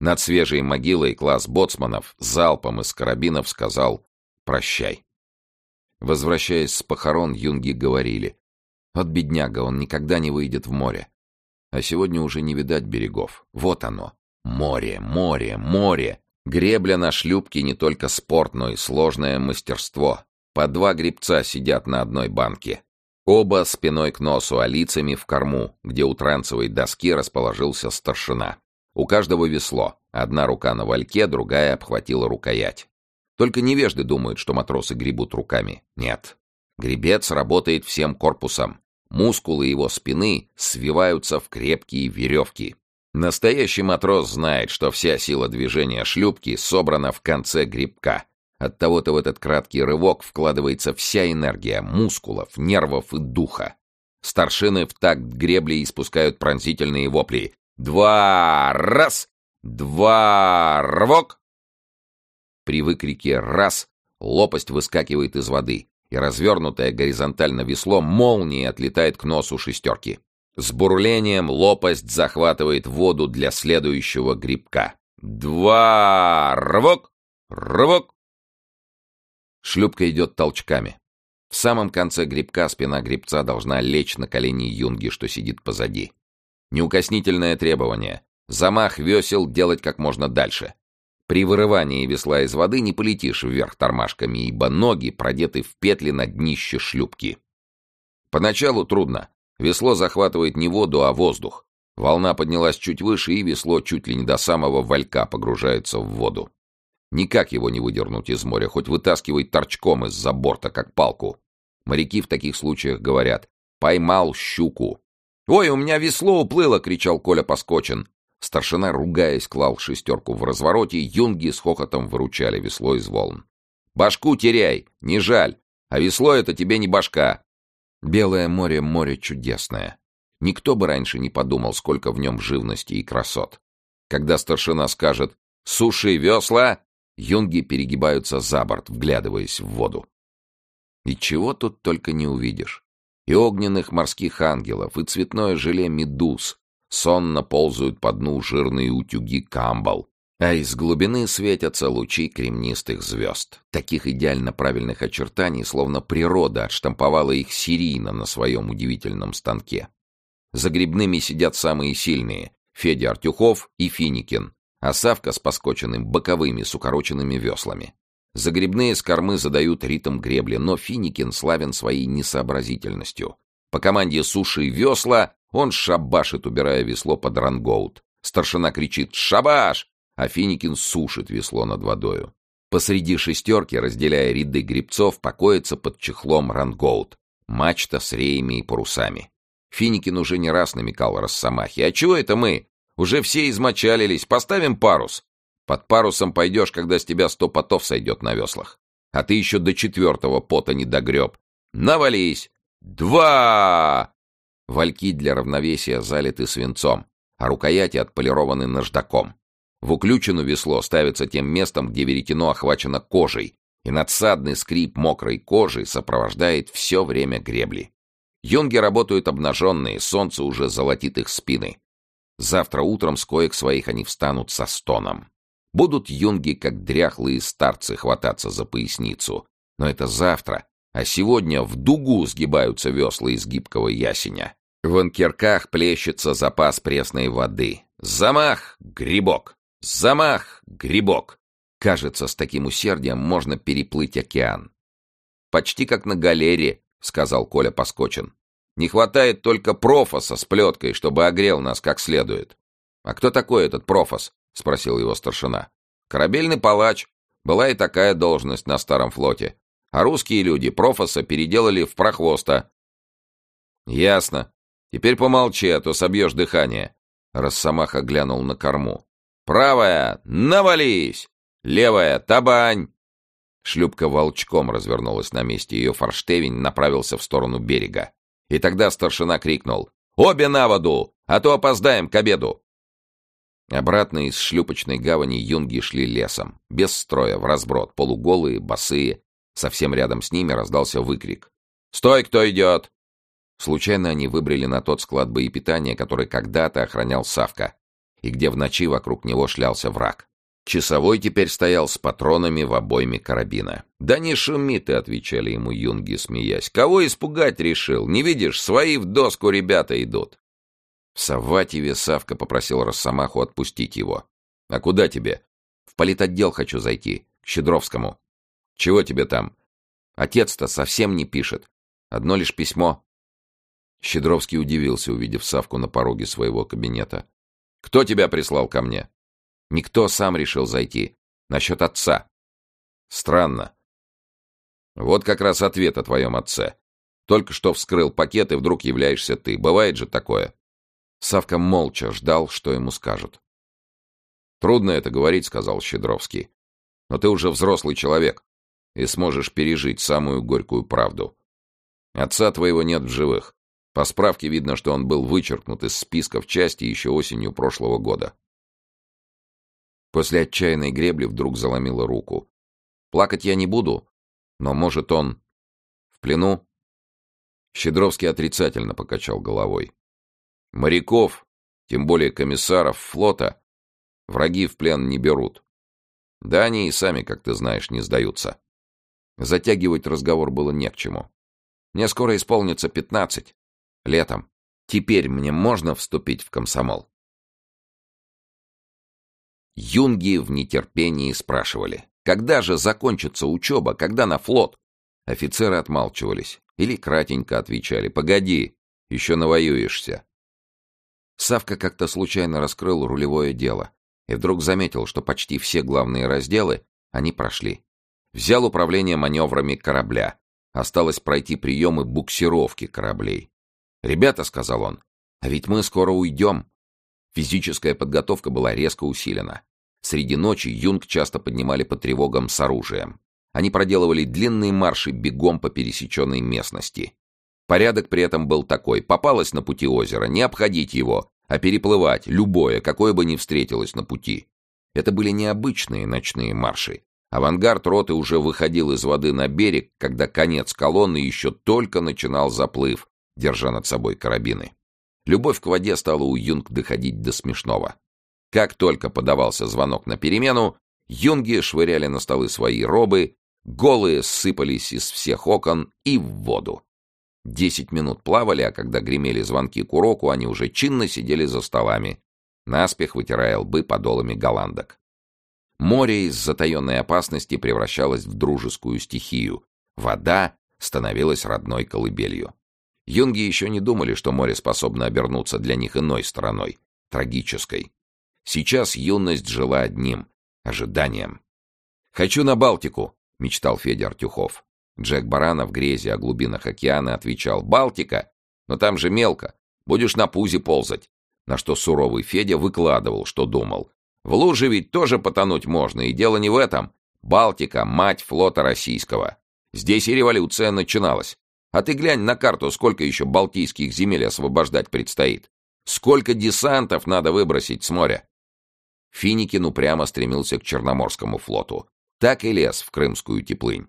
Над свежей могилой класс боцманов залпом из карабинов сказал «Прощай». Возвращаясь с похорон, юнги говорили «От бедняга, он никогда не выйдет в море». А сегодня уже не видать берегов. Вот оно. Море, море, море. Гребля на шлюпке не только спорт, но и сложное мастерство. По два гребца сидят на одной банке. Оба спиной к носу, а лицами в корму, где у трансовой доски расположился старшина. У каждого весло. Одна рука на вальке, другая обхватила рукоять. Только невежды думают, что матросы гребут руками. Нет. Гребец работает всем корпусом. Мускулы его спины свиваются в крепкие веревки. Настоящий матрос знает, что вся сила движения шлюпки собрана в конце грибка. Оттого-то в этот краткий рывок вкладывается вся энергия мускулов, нервов и духа. Старшины в такт гребли испускают пронзительные вопли. «Два! Раз! Два! Рывок!» При выкрике «раз» лопасть выскакивает из воды, и развернутое горизонтально весло молнией отлетает к носу шестерки. С бурлением лопасть захватывает воду для следующего грибка. Два! Рывок! Рывок! Шлюпка идет толчками. В самом конце грибка спина грибца должна лечь на колени юнги, что сидит позади. Неукоснительное требование. Замах весел делать как можно дальше. При вырывании весла из воды не полетишь вверх тормашками, ибо ноги продеты в петли на днище шлюпки. Поначалу трудно. Весло захватывает не воду, а воздух. Волна поднялась чуть выше, и весло чуть ли не до самого валька погружается в воду. Никак его не выдернуть из моря, хоть вытаскивай торчком из-за борта, как палку. Моряки в таких случаях говорят «поймал щуку». «Ой, у меня весло уплыло!» — кричал Коля Поскочен. Старшина, ругаясь, клал шестерку в развороте, юнги с хохотом выручали весло из волн. «Башку теряй! Не жаль! А весло это тебе не башка!» Белое море — море чудесное. Никто бы раньше не подумал, сколько в нем живности и красот. Когда старшина скажет «Суши весла!», Юнги перегибаются за борт, вглядываясь в воду. И чего тут только не увидишь. И огненных морских ангелов, и цветное желе медуз. Сонно ползают по дну жирные утюги камбал, а из глубины светятся лучи кремнистых звезд. Таких идеально правильных очертаний, словно природа отштамповала их серийно на своем удивительном станке. За грибными сидят самые сильные — Федя Артюхов и Финикин, а Савка с поскоченным боковыми с укороченными веслами. Загребные с кормы задают ритм гребли, но Финикин славен своей несообразительностью. По команде суши весла он шабашит, убирая весло под рангоут. Старшина кричит «Шабаш!», а Финикин сушит весло над водою. Посреди шестерки, разделяя ряды гребцов, покоится под чехлом рангоут. Мачта с реями и парусами. Финикин уже не раз намекал Росомахе. «А чего это мы? Уже все измочалились, поставим парус. Под парусом пойдешь, когда с тебя сто потов сойдет на веслах. А ты еще до четвертого пота не догреб. Навались! Два! Вальки для равновесия залиты свинцом, а рукояти отполированы наждаком. В уключину весло ставится тем местом, где веретено охвачено кожей, и надсадный скрип мокрой кожи сопровождает все время гребли. Юнги работают обнаженные, солнце уже золотит их спины. Завтра утром с коек своих они встанут со стоном. Будут юнги, как дряхлые старцы, хвататься за поясницу. Но это завтра, а сегодня в дугу сгибаются весла из гибкого ясеня. В анкерках плещется запас пресной воды. Замах — грибок! Замах — грибок! Кажется, с таким усердием можно переплыть океан. «Почти как на галере», — сказал Коля Поскочен. Не хватает только профоса с плеткой, чтобы огрел нас как следует. — А кто такой этот профос? — спросил его старшина. — Корабельный палач. Была и такая должность на старом флоте. А русские люди профоса переделали в прохвоста. — Ясно. Теперь помолчи, а то собьешь дыхание. Росомаха глянул на корму. «Правая! Навались! Левая! Табань!» Шлюпка волчком развернулась на месте, ее форштевень направился в сторону берега. И тогда старшина крикнул «Обе на воду, а то опоздаем к обеду!» Обратно из шлюпочной гавани юнги шли лесом, без строя, в разброд, полуголые, босые. Совсем рядом с ними раздался выкрик. «Стой, кто идет!» Случайно они выбрали на тот склад боепитания, который когда-то охранял Савка. и где в ночи вокруг него шлялся враг. Часовой теперь стоял с патронами в обойме карабина. «Да не шуми ты», — отвечали ему юнги, смеясь. «Кого испугать решил? Не видишь, свои в доску ребята идут». В Саватьеве Савка попросил Росомаху отпустить его. «А куда тебе?» «В политотдел хочу зайти, к Щедровскому». «Чего тебе там?» «Отец-то совсем не пишет. Одно лишь письмо». Щедровский удивился, увидев Савку на пороге своего кабинета. «Кто тебя прислал ко мне?» «Никто сам решил зайти. Насчет отца». «Странно. Вот как раз ответ о твоем отце. Только что вскрыл пакет, и вдруг являешься ты. Бывает же такое?» Савка молча ждал, что ему скажут. «Трудно это говорить», — сказал Щедровский. «Но ты уже взрослый человек и сможешь пережить самую горькую правду. Отца твоего нет в живых. По справке видно, что он был вычеркнут из списков части еще осенью прошлого года. После отчаянной гребли вдруг заломила руку. Плакать я не буду, но, может, он в плену? Щедровский отрицательно покачал головой. Моряков, тем более комиссаров флота, враги в плен не берут. Да они и сами, как ты знаешь, не сдаются. Затягивать разговор было не к чему. Мне скоро исполнится пятнадцать. Летом. Теперь мне можно вступить в комсомол? Юнги в нетерпении спрашивали, когда же закончится учеба, когда на флот? Офицеры отмалчивались или кратенько отвечали, погоди, еще навоюешься. Савка как-то случайно раскрыл рулевое дело и вдруг заметил, что почти все главные разделы они прошли. Взял управление маневрами корабля. Осталось пройти приемы буксировки кораблей. «Ребята», — сказал он, — «а ведь мы скоро уйдем». Физическая подготовка была резко усилена. Среди ночи юнг часто поднимали по тревогам с оружием. Они проделывали длинные марши бегом по пересеченной местности. Порядок при этом был такой. Попалось на пути озера, не обходить его, а переплывать любое, какое бы ни встретилось на пути. Это были необычные ночные марши. Авангард роты уже выходил из воды на берег, когда конец колонны еще только начинал заплыв, держа над собой карабины. Любовь к воде стала у юнг доходить до смешного. Как только подавался звонок на перемену, юнги швыряли на столы свои робы, голые сыпались из всех окон и в воду. Десять минут плавали, а когда гремели звонки к уроку, они уже чинно сидели за столами, наспех вытирая лбы подолами голландок. Море из затаенной опасности превращалось в дружескую стихию. Вода становилась родной колыбелью. Юнги еще не думали, что море способно обернуться для них иной стороной, трагической. Сейчас юность жила одним — ожиданием. «Хочу на Балтику», — мечтал Федя Артюхов. Джек Баранов в грезе о глубинах океана отвечал «Балтика? Но там же мелко. Будешь на пузе ползать». На что суровый Федя выкладывал, что думал. «В луже ведь тоже потонуть можно, и дело не в этом. Балтика — мать флота российского. Здесь и революция начиналась. А ты глянь на карту, сколько еще балтийских земель освобождать предстоит. Сколько десантов надо выбросить с моря. Финикин упрямо стремился к Черноморскому флоту. Так и лез в крымскую теплынь.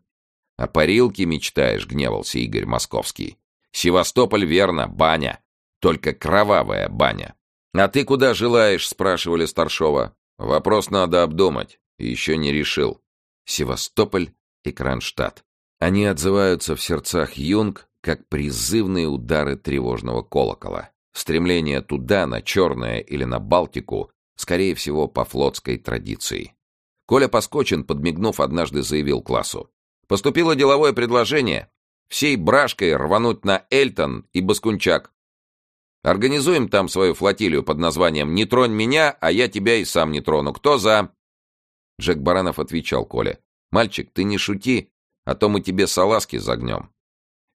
«О парилке мечтаешь», — гневался Игорь Московский. «Севастополь, верно, баня. Только кровавая баня». «А ты куда желаешь?» — спрашивали Старшова. «Вопрос надо обдумать. Еще не решил». Севастополь и Кронштадт. Они отзываются в сердцах юнг, как призывные удары тревожного колокола. Стремление туда, на Черное или на Балтику, скорее всего, по флотской традиции. Коля Поскочин, подмигнув, однажды заявил классу. «Поступило деловое предложение. Всей брашкой рвануть на Эльтон и Баскунчак. Организуем там свою флотилию под названием «Не тронь меня, а я тебя и сам не трону. Кто за?» Джек Баранов отвечал Коле. «Мальчик, ты не шути, а то мы тебе салазки загнем.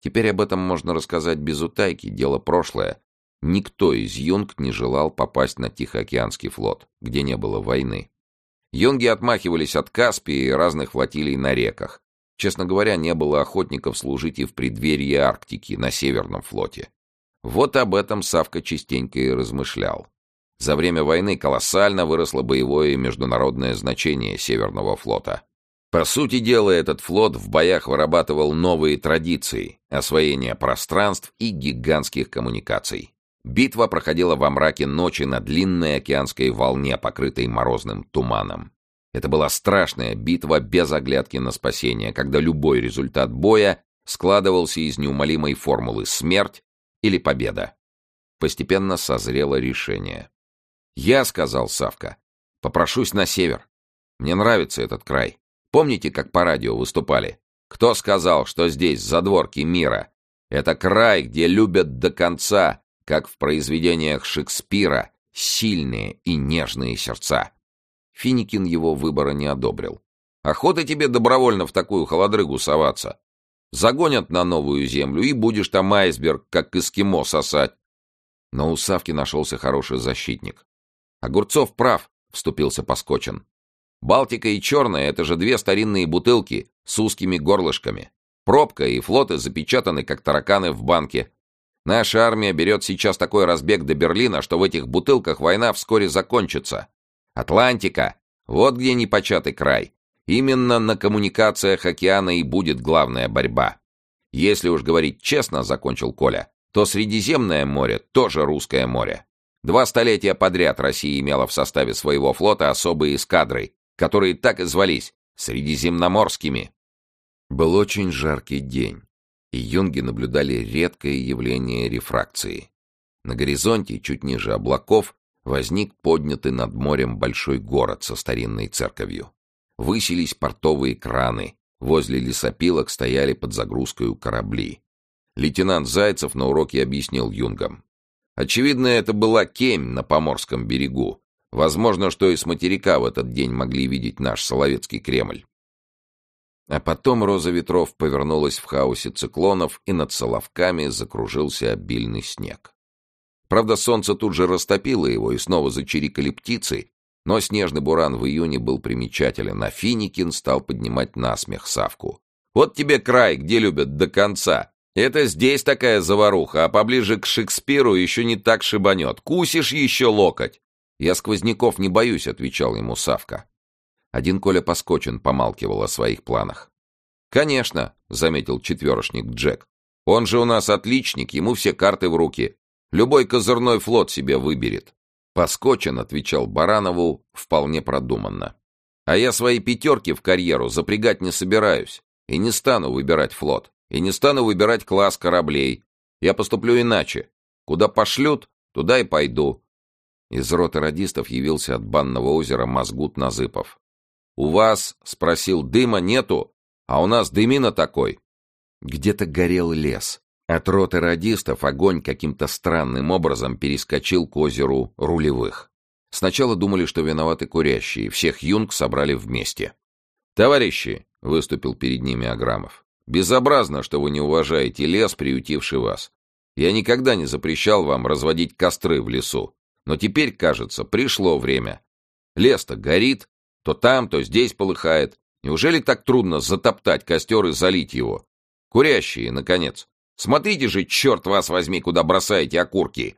Теперь об этом можно рассказать без утайки, дело прошлое. Никто из юнг не желал попасть на Тихоокеанский флот, где не было войны. Юнги отмахивались от Каспии и разных флотилий на реках. Честно говоря, не было охотников служить и в преддверии Арктики, на Северном флоте. Вот об этом Савка частенько и размышлял. За время войны колоссально выросло боевое и международное значение Северного флота. По сути дела, этот флот в боях вырабатывал новые традиции, освоение пространств и гигантских коммуникаций. Битва проходила во мраке ночи на длинной океанской волне, покрытой морозным туманом. Это была страшная битва без оглядки на спасение, когда любой результат боя складывался из неумолимой формулы «смерть» или «победа». Постепенно созрело решение. «Я, — сказал Савка, — попрошусь на север. Мне нравится этот край. Помните, как по радио выступали? Кто сказал, что здесь задворки мира? Это край, где любят до конца, как в произведениях Шекспира, сильные и нежные сердца». Финикин его выбора не одобрил. «Охота тебе добровольно в такую холодрыгу соваться. Загонят на новую землю, и будешь там айсберг, как эскимо, сосать. Но у Савки нашелся хороший защитник. «Огурцов прав», — вступился Поскочен. «Балтика и Черная — это же две старинные бутылки с узкими горлышками. Пробка и флоты запечатаны, как тараканы в банке. Наша армия берет сейчас такой разбег до Берлина, что в этих бутылках война вскоре закончится. Атлантика — вот где непочатый край. Именно на коммуникациях океана и будет главная борьба. Если уж говорить честно, — закончил Коля, — то Средиземное море тоже русское море. Два столетия подряд Россия имела в составе своего флота особые эскадры, которые так и звались — Средиземноморскими. Был очень жаркий день, и юнги наблюдали редкое явление рефракции. На горизонте, чуть ниже облаков, возник поднятый над морем большой город со старинной церковью. Высились портовые краны, возле лесопилок стояли под загрузкой корабли. Лейтенант Зайцев на уроке объяснил юнгам. Очевидно, это была Кемь на Поморском берегу. Возможно, что и с материка в этот день могли видеть наш Соловецкий Кремль. А потом роза ветров повернулась в хаосе циклонов, и над Соловками закружился обильный снег. Правда, солнце тут же растопило его, и снова зачирикали птицы, но снежный буран в июне был примечателен, а Финикин стал поднимать насмех Савку. «Вот тебе край, где любят до конца. Это здесь такая заваруха, а поближе к Шекспиру еще не так шибанет. Кусишь еще локоть». «Я сквозняков не боюсь», — отвечал ему Савка. Один Коля Поскочен помалкивал о своих планах. «Конечно», — заметил четверошник Джек. «Он же у нас отличник, ему все карты в руки. Любой козырной флот себе выберет». Поскочен отвечал Баранову вполне продуманно. А я свои пятерки в карьеру запрягать не собираюсь. И не стану выбирать флот. И не стану выбирать класс кораблей. Я поступлю иначе. Куда пошлют, туда и пойду. Из роты радистов явился от банного озера Мозгут Назыпов. «У вас, — спросил, — дыма нету, а у нас дымина такой». Где-то горел лес. От роты радистов огонь каким-то странным образом перескочил к озеру рулевых. Сначала думали, что виноваты курящие, всех юнг собрали вместе. «Товарищи!» — выступил перед ними Аграмов. «Безобразно, что вы не уважаете лес, приютивший вас. Я никогда не запрещал вам разводить костры в лесу. Но теперь, кажется, пришло время. Лес-то горит, то там, то здесь полыхает. Неужели так трудно затоптать костер и залить его? Курящие, наконец. Смотрите же, черт вас возьми, куда бросаете окурки!»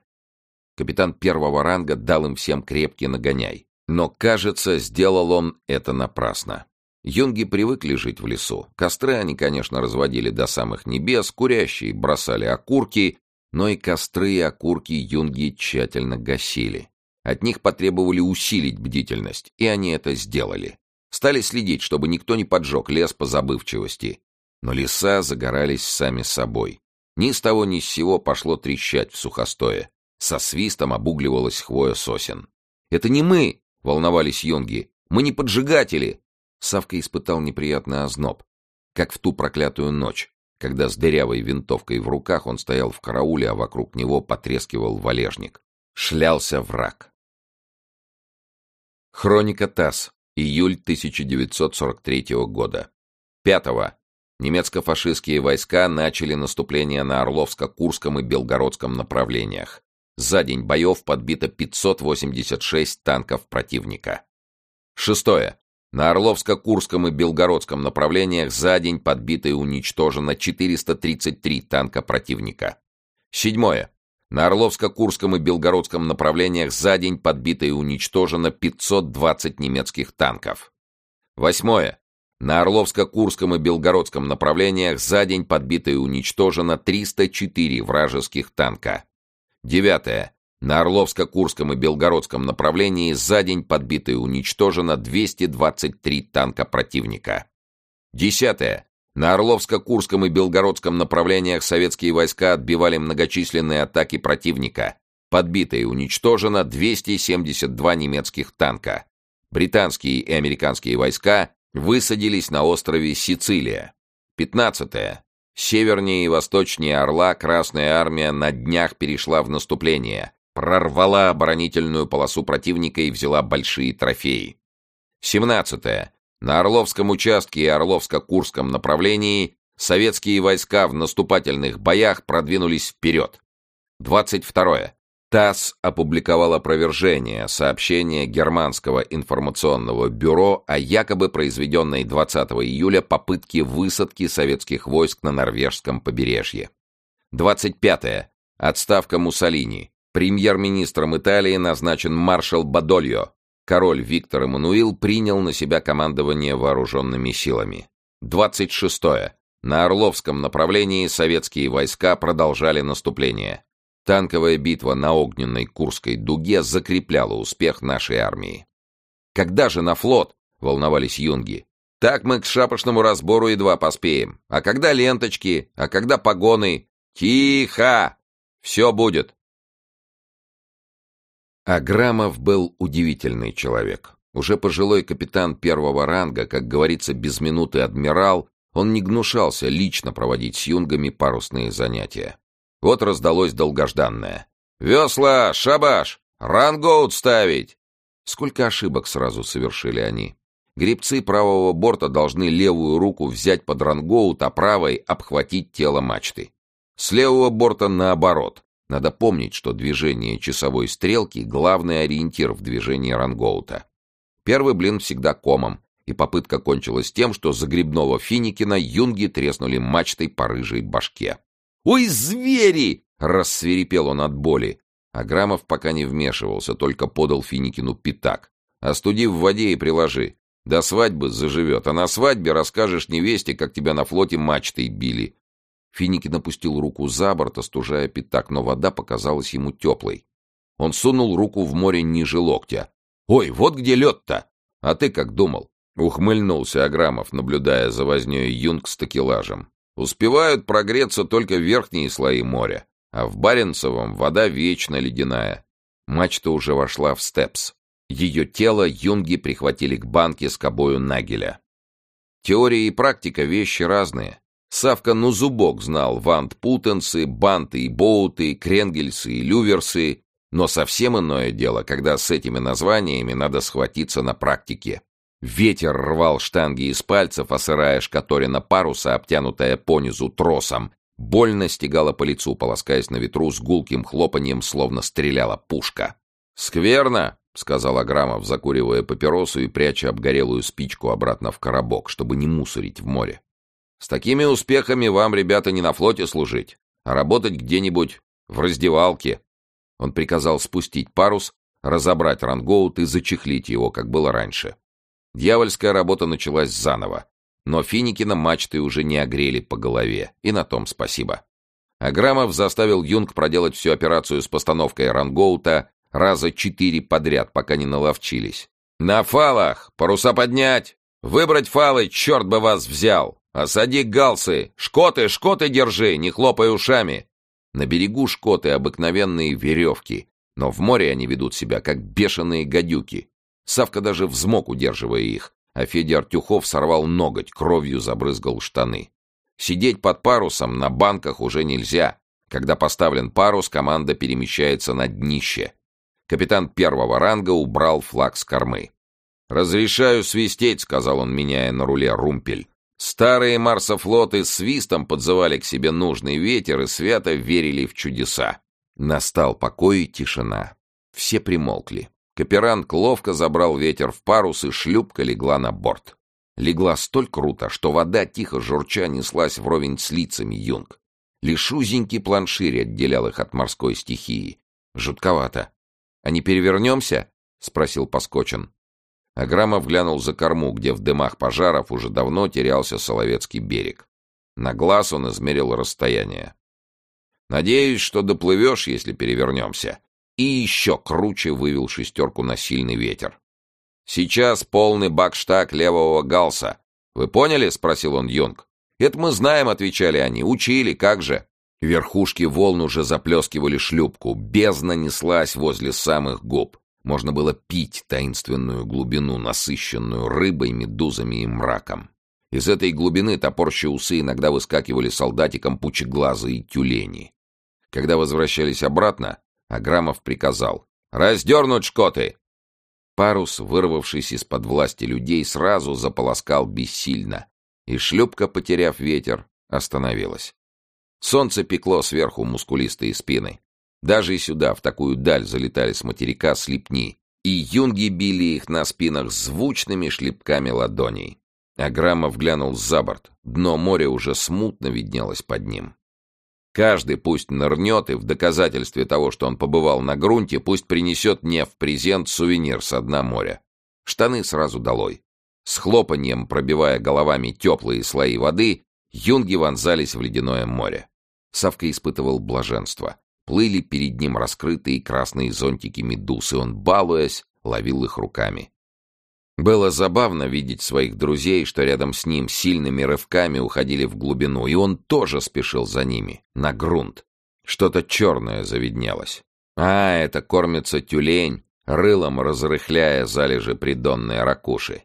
Капитан первого ранга дал им всем крепкий нагоняй. Но, кажется, сделал он это напрасно. Юнги привыкли жить в лесу. Костры они, конечно, разводили до самых небес, курящие бросали окурки, но и костры и окурки юнги тщательно гасили. От них потребовали усилить бдительность, и они это сделали. Стали следить, чтобы никто не поджег лес по забывчивости. Но леса загорались сами собой. Ни с того ни с сего пошло трещать в сухостое. Со свистом обугливалась хвоя сосен. «Это не мы!» — волновались юнги. «Мы не поджигатели!» Савка испытал неприятный озноб, как в ту проклятую ночь, когда с дырявой винтовкой в руках он стоял в карауле, а вокруг него потрескивал валежник. Шлялся враг. Хроника ТАСС. Июль 1943 года. Пятого. Немецко-фашистские войска начали наступление на Орловско-Курском и Белгородском направлениях. За день боев подбито 586 танков противника. Шестое. На Орловско-Курском и Белгородском направлениях за день подбито и уничтожено 433 танка противника. Седьмое. На Орловско-Курском и Белгородском направлениях за день подбито и уничтожено 520 немецких танков. Восьмое. На Орловско-Курском и Белгородском направлениях за день подбито и уничтожено 304 вражеских танка. Девятое. На Орловско-Курском и Белгородском направлении за день подбито и уничтожено 223 танка противника. Десятое. На Орловско-Курском и Белгородском направлениях советские войска отбивали многочисленные атаки противника. Подбито и уничтожено 272 немецких танка. Британские и американские войска высадились на острове Сицилия. 15. Севернее и восточнее Орла Красная Армия на днях перешла в наступление, прорвала оборонительную полосу противника и взяла большие трофеи. 17. На Орловском участке и Орловско-Курском направлении советские войска в наступательных боях продвинулись вперед. 22. ТАСС опубликовал опровержение сообщения Германского информационного бюро о якобы произведенной 20 июля попытке высадки советских войск на норвежском побережье. 25. Отставка Муссолини. Премьер-министром Италии назначен маршал Бадольо. Король Виктор Эммануил принял на себя командование вооруженными силами. 26. На Орловском направлении советские войска продолжали наступление. Танковая битва на огненной Курской дуге закрепляла успех нашей армии. «Когда же на флот?» — волновались юнги. «Так мы к шапошному разбору едва поспеем. А когда ленточки? А когда погоны? Тихо! Все будет!» Аграмов был удивительный человек. Уже пожилой капитан первого ранга, как говорится, без минуты адмирал, он не гнушался лично проводить с юнгами парусные занятия. Вот раздалось долгожданное. «Весла! Шабаш! Рангоут ставить!» Сколько ошибок сразу совершили они. Гребцы правого борта должны левую руку взять под рангоут, а правой обхватить тело мачты. С левого борта наоборот. Надо помнить, что движение часовой стрелки — главный ориентир в движении рангоута. Первый блин всегда комом, и попытка кончилась тем, что за грибного Финикина юнги треснули мачтой по рыжей башке. «Ой, звери!» — рассверепел он от боли. Аграмов пока не вмешивался, только подал Финикину пятак. «Остуди в воде и приложи. До свадьбы заживет, а на свадьбе расскажешь невесте, как тебя на флоте мачтой били. Финикин опустил руку за борт, остужая пятак, но вода показалась ему теплой. Он сунул руку в море ниже локтя. «Ой, вот где лед-то! А ты как думал?» Ухмыльнулся Аграмов, наблюдая за вознёй юнг с такелажем. «Успевают прогреться только верхние слои моря, а в Баренцевом вода вечно ледяная». Мачта уже вошла в степс. Ее тело юнги прихватили к банке с кобою Нагеля. Теория и практика — вещи разные. Савка ну зубок знал вантпутенсы, банты и боуты, кренгельсы и люверсы, но совсем иное дело, когда с этими названиями надо схватиться на практике. Ветер рвал штанги из пальцев, а сырая шкаторина паруса, обтянутая понизу тросом, больно стегала по лицу, полоскаясь на ветру с гулким хлопаньем, словно стреляла пушка. «Скверно!» — сказал Аграмов, закуривая папиросу и пряча обгорелую спичку обратно в коробок, чтобы не мусорить в море. С такими успехами вам, ребята, не на флоте служить, а работать где-нибудь в раздевалке. Он приказал спустить парус, разобрать рангоут и зачехлить его, как было раньше. Дьявольская работа началась заново, но Финикина мачты уже не огрели по голове, и на том спасибо. Аграмов заставил Юнг проделать всю операцию с постановкой рангоута раза четыре подряд, пока не наловчились. «На фалах! Паруса поднять! Выбрать фалы, черт бы вас взял! «Осади галсы! Шкоты, шкоты держи, не хлопай ушами!» На берегу шкоты обыкновенные веревки, но в море они ведут себя, как бешеные гадюки. Савка даже взмок, удерживая их, а Федя Артюхов сорвал ноготь, кровью забрызгал штаны. Сидеть под парусом на банках уже нельзя. Когда поставлен парус, команда перемещается на днище. Капитан первого ранга убрал флаг с кормы. «Разрешаю свистеть», — сказал он, меняя на руле румпель. Старые марсофлоты свистом подзывали к себе нужный ветер и свято верили в чудеса. Настал покой и тишина. Все примолкли. Каперанг ловко забрал ветер в парус, и шлюпка легла на борт. Легла столь круто, что вода тихо журча неслась вровень с лицами юнг. Лишь узенький планширь отделял их от морской стихии. Жутковато. «А не перевернемся?» — спросил Поскочен. Аграмов глянул за корму, где в дымах пожаров уже давно терялся Соловецкий берег. На глаз он измерил расстояние. Надеюсь, что доплывешь, если перевернемся. И еще круче вывел шестерку на сильный ветер. Сейчас полный бакштаг левого галса. Вы поняли? спросил он Юнг. Это мы знаем, отвечали они. Учили, как же? Верхушки волн уже заплескивали шлюпку. Бездна неслась возле самых губ. Можно было пить таинственную глубину, насыщенную рыбой, медузами и мраком. Из этой глубины топорщие усы иногда выскакивали солдатиком пучеглазы и тюлени. Когда возвращались обратно, Аграмов приказал «Раздернуть шкоты!» Парус, вырвавшись из-под власти людей, сразу заполоскал бессильно, и шлюпка, потеряв ветер, остановилась. Солнце пекло сверху мускулистые спины. Даже и сюда, в такую даль, залетали с материка слепни, и юнги били их на спинах звучными шлепками ладоней. Аграмов глянул за борт. Дно моря уже смутно виднелось под ним. Каждый пусть нырнет и в доказательстве того, что он побывал на грунте, пусть принесет мне в презент сувенир со дна моря. Штаны сразу долой. С хлопаньем, пробивая головами теплые слои воды, юнги вонзались в ледяное море. Савка испытывал блаженство. Плыли перед ним раскрытые красные зонтики медуз, и он, балуясь, ловил их руками. Было забавно видеть своих друзей, что рядом с ним сильными рывками уходили в глубину, и он тоже спешил за ними, на грунт. Что-то черное завиднелось. А, это кормится тюлень, рылом разрыхляя залежи придонной ракуши.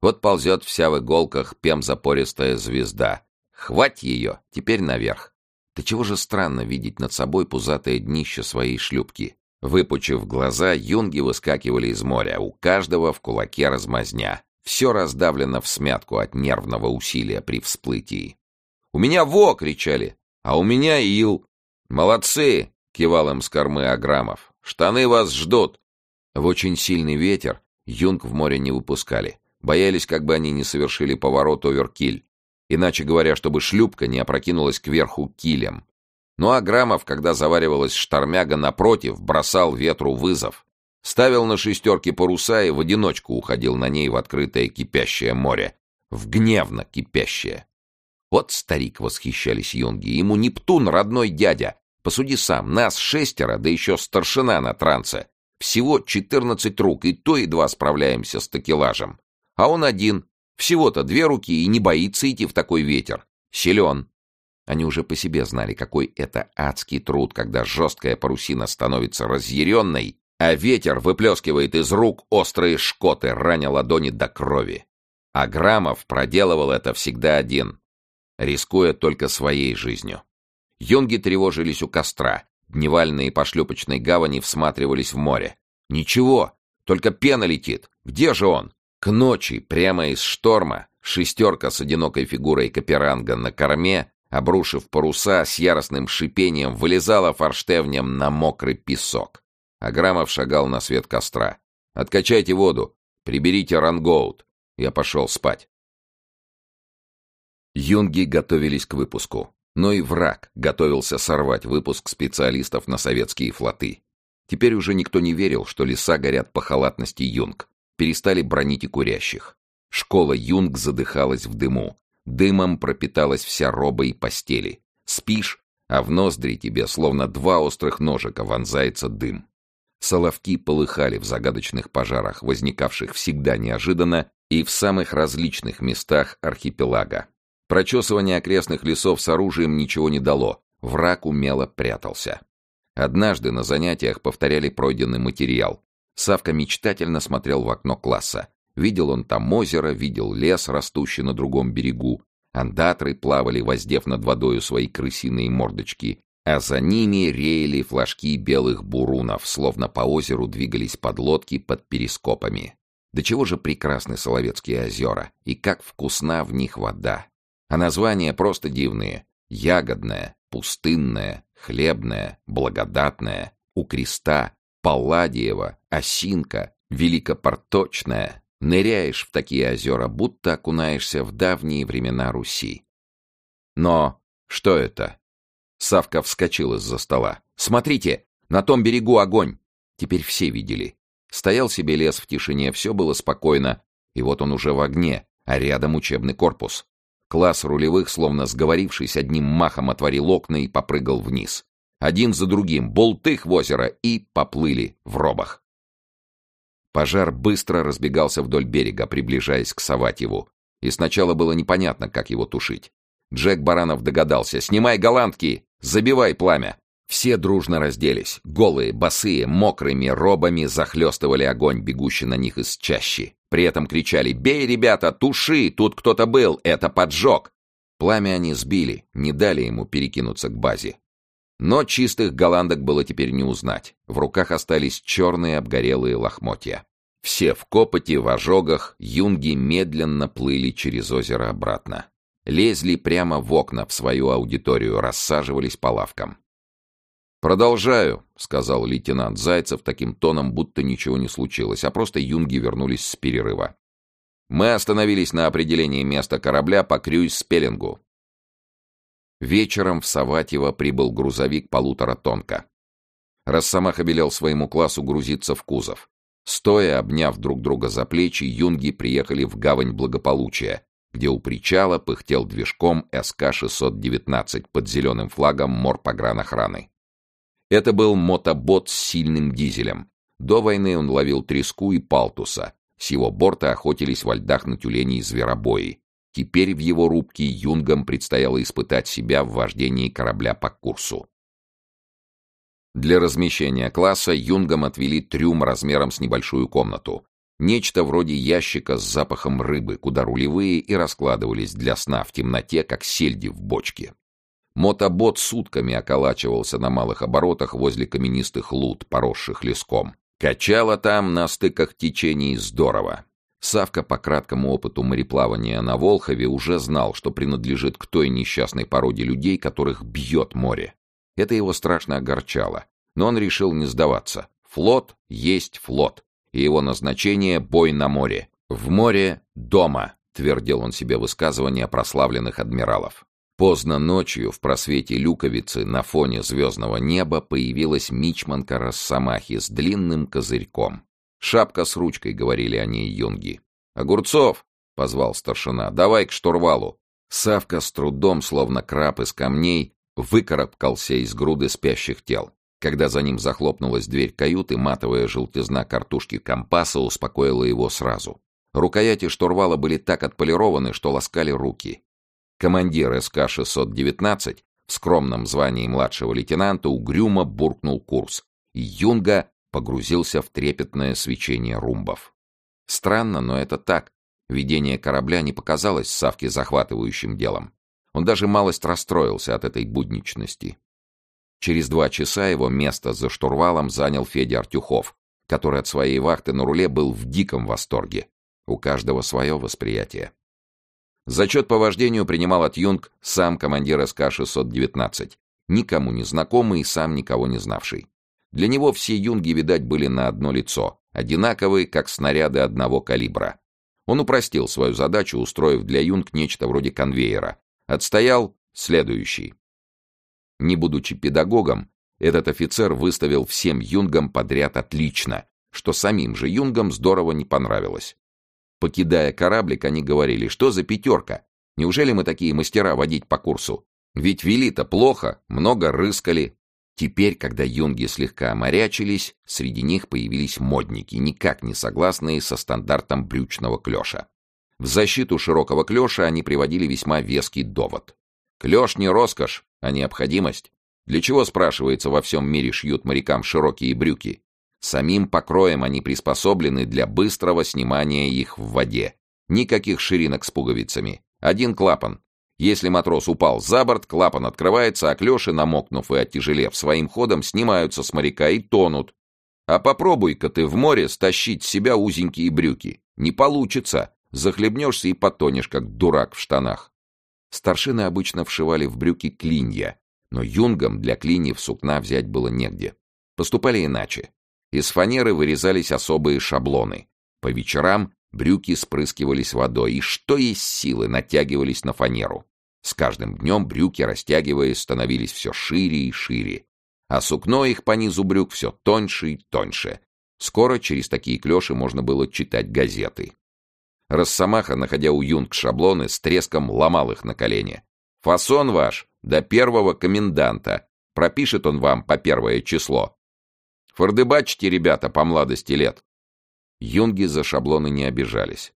Вот ползет вся в иголках пемзапористая звезда. Хвать ее, теперь наверх. Да чего же странно видеть над собой пузатое днище своей шлюпки. Выпучив глаза, юнги выскакивали из моря, у каждого в кулаке размазня. Все раздавлено в смятку от нервного усилия при всплытии. «У меня во!» — кричали. «А у меня ил!» «Молодцы!» — кивал им с кормы Аграмов. «Штаны вас ждут!» В очень сильный ветер юнг в море не выпускали. Боялись, как бы они не совершили поворот оверкиль. Иначе говоря, чтобы шлюпка не опрокинулась кверху килем. Ну а Грамов, когда заваривалась штормяга напротив, бросал ветру вызов. Ставил на шестерки паруса и в одиночку уходил на ней в открытое кипящее море. В гневно кипящее. Вот старик восхищались юнги. Ему Нептун родной дядя. Посуди сам, нас шестеро, да еще старшина на трансе. Всего четырнадцать рук, и то едва справляемся с такелажем. А он один. Всего-то две руки и не боится идти в такой ветер. Силен. Они уже по себе знали, какой это адский труд, когда жесткая парусина становится разъяренной, а ветер выплескивает из рук острые шкоты, раня ладони до крови. А Грамов проделывал это всегда один, рискуя только своей жизнью. Юнги тревожились у костра, дневальные по шлюпочной гавани всматривались в море. Ничего, только пена летит. Где же он? К ночи, прямо из шторма, шестерка с одинокой фигурой Каперанга на корме обрушив паруса, с яростным шипением вылезала форштевнем на мокрый песок. Аграмов шагал на свет костра. «Откачайте воду, приберите рангоут». Я пошел спать. Юнги готовились к выпуску, но и враг готовился сорвать выпуск специалистов на советские флоты. Теперь уже никто не верил, что леса горят по халатности юнг. Перестали бронить и курящих. Школа юнг задыхалась в дыму. Дымом пропиталась вся роба и постели. Спишь, а в ноздри тебе, словно два острых ножика, вонзается дым. Соловки полыхали в загадочных пожарах, возникавших всегда неожиданно и в самых различных местах архипелага. Прочесывание окрестных лесов с оружием ничего не дало, враг умело прятался. Однажды на занятиях повторяли пройденный материал. Савка мечтательно смотрел в окно класса. Видел он там озеро, видел лес, растущий на другом берегу. Андатры плавали, воздев над водою свои крысиные мордочки, а за ними реяли флажки белых бурунов, словно по озеру двигались подлодки под перископами. Да чего же прекрасны Соловецкие озера, и как вкусна в них вода. А названия просто дивные. Ягодная, пустынная, хлебная, благодатная, у креста, Палладиева, Осинка, Великопорточная, Ныряешь в такие озера, будто окунаешься в давние времена Руси. Но что это? Савка вскочил из-за стола. «Смотрите! На том берегу огонь!» Теперь все видели. Стоял себе лес в тишине, все было спокойно. И вот он уже в огне, а рядом учебный корпус. Класс рулевых, словно сговорившись, одним махом отворил окна и попрыгал вниз. Один за другим, болтых в озеро, и поплыли в робах. Пожар быстро разбегался вдоль берега, приближаясь к Саватьеву. И сначала было непонятно, как его тушить. Джек Баранов догадался. «Снимай голландки! Забивай пламя!» Все дружно разделись. Голые, босые, мокрыми робами захлестывали огонь, бегущий на них из чащи. При этом кричали «Бей, ребята, туши! Тут кто-то был! Это поджог!» Пламя они сбили, не дали ему перекинуться к базе. Но чистых голландок было теперь не узнать. В руках остались черные обгорелые лохмотья. Все в копоте, в ожогах, юнги медленно плыли через озеро обратно. Лезли прямо в окна в свою аудиторию, рассаживались по лавкам. «Продолжаю», — сказал лейтенант Зайцев таким тоном, будто ничего не случилось, а просто юнги вернулись с перерыва. «Мы остановились на определении места корабля по крюйс-спеллингу. Вечером в Саватьево прибыл грузовик полутора тонка. Росомаха велел своему классу грузиться в кузов. Стоя, обняв друг друга за плечи, юнги приехали в гавань благополучия, где у причала пыхтел движком СК-619 под зеленым флагом морпогранохраны. Это был мотобот с сильным дизелем. До войны он ловил треску и палтуса. С его борта охотились во льдах на тюленей зверобои. Теперь в его рубке юнгам предстояло испытать себя в вождении корабля по курсу. Для размещения класса юнгам отвели трюм размером с небольшую комнату. Нечто вроде ящика с запахом рыбы, куда рулевые и раскладывались для сна в темноте, как сельди в бочке. Мотобот сутками околачивался на малых оборотах возле каменистых лут, поросших леском. Качало там на стыках течений здорово. Савка по краткому опыту мореплавания на Волхове уже знал, что принадлежит к той несчастной породе людей, которых бьет море. Это его страшно огорчало, но он решил не сдаваться. Флот есть флот, и его назначение — бой на море. В море — дома, твердил он себе высказывания прославленных адмиралов. Поздно ночью в просвете люковицы на фоне звездного неба появилась мичманка Росомахи с длинным козырьком. Шапка с ручкой, говорили о ней юнги. «Огурцов!» — позвал старшина. «Давай к штурвалу!» Савка с трудом, словно краб из камней, выкарабкался из груды спящих тел. Когда за ним захлопнулась дверь каюты, матовая желтизна картушки компаса успокоила его сразу. Рукояти штурвала были так отполированы, что ласкали руки. Командир СК-619 в скромном звании младшего лейтенанта угрюмо буркнул курс, Юнга погрузился в трепетное свечение румбов. Странно, но это так. Ведение корабля не показалось Савке захватывающим делом. Он даже малость расстроился от этой будничности. Через два часа его место за штурвалом занял Федя Артюхов, который от своей вахты на руле был в диком восторге. У каждого свое восприятие. Зачет по вождению принимал от Юнг сам командир СК-619, никому не знакомый и сам никого не знавший. Для него все юнги, видать, были на одно лицо, одинаковые, как снаряды одного калибра. Он упростил свою задачу, устроив для юнг нечто вроде конвейера. Отстоял следующий. Не будучи педагогом, этот офицер выставил всем юнгам подряд отлично, что самим же юнгам здорово не понравилось. Покидая кораблик, они говорили, что за пятерка? Неужели мы такие мастера водить по курсу? Ведь вели-то плохо, много рыскали, Теперь, когда юнги слегка оморячились, среди них появились модники, никак не согласные со стандартом брючного клёша. В защиту широкого клёша они приводили весьма веский довод. Клёш не роскошь, а необходимость. Для чего, спрашивается, во всем мире шьют морякам широкие брюки? Самим покроем они приспособлены для быстрого снимания их в воде. Никаких ширинок с пуговицами. Один клапан. Если матрос упал за борт, клапан открывается, а клёши, намокнув и оттяжелев своим ходом, снимаются с моряка и тонут. А попробуй-ка ты в море стащить с себя узенькие брюки. Не получится. Захлебнешься и потонешь, как дурак в штанах. Старшины обычно вшивали в брюки клинья, но юнгам для клиньев сукна взять было негде. Поступали иначе. Из фанеры вырезались особые шаблоны. По вечерам брюки спрыскивались водой и, что есть силы, натягивались на фанеру. С каждым днем брюки, растягиваясь, становились все шире и шире, а сукно их по низу брюк все тоньше и тоньше. Скоро через такие клеши можно было читать газеты. Росомаха, находя у юнг шаблоны, с треском ломал их на колени. «Фасон ваш! До первого коменданта! пропишет он вам по первое число. Фордыбачьте, ребята, по младости лет. Юнги за шаблоны не обижались.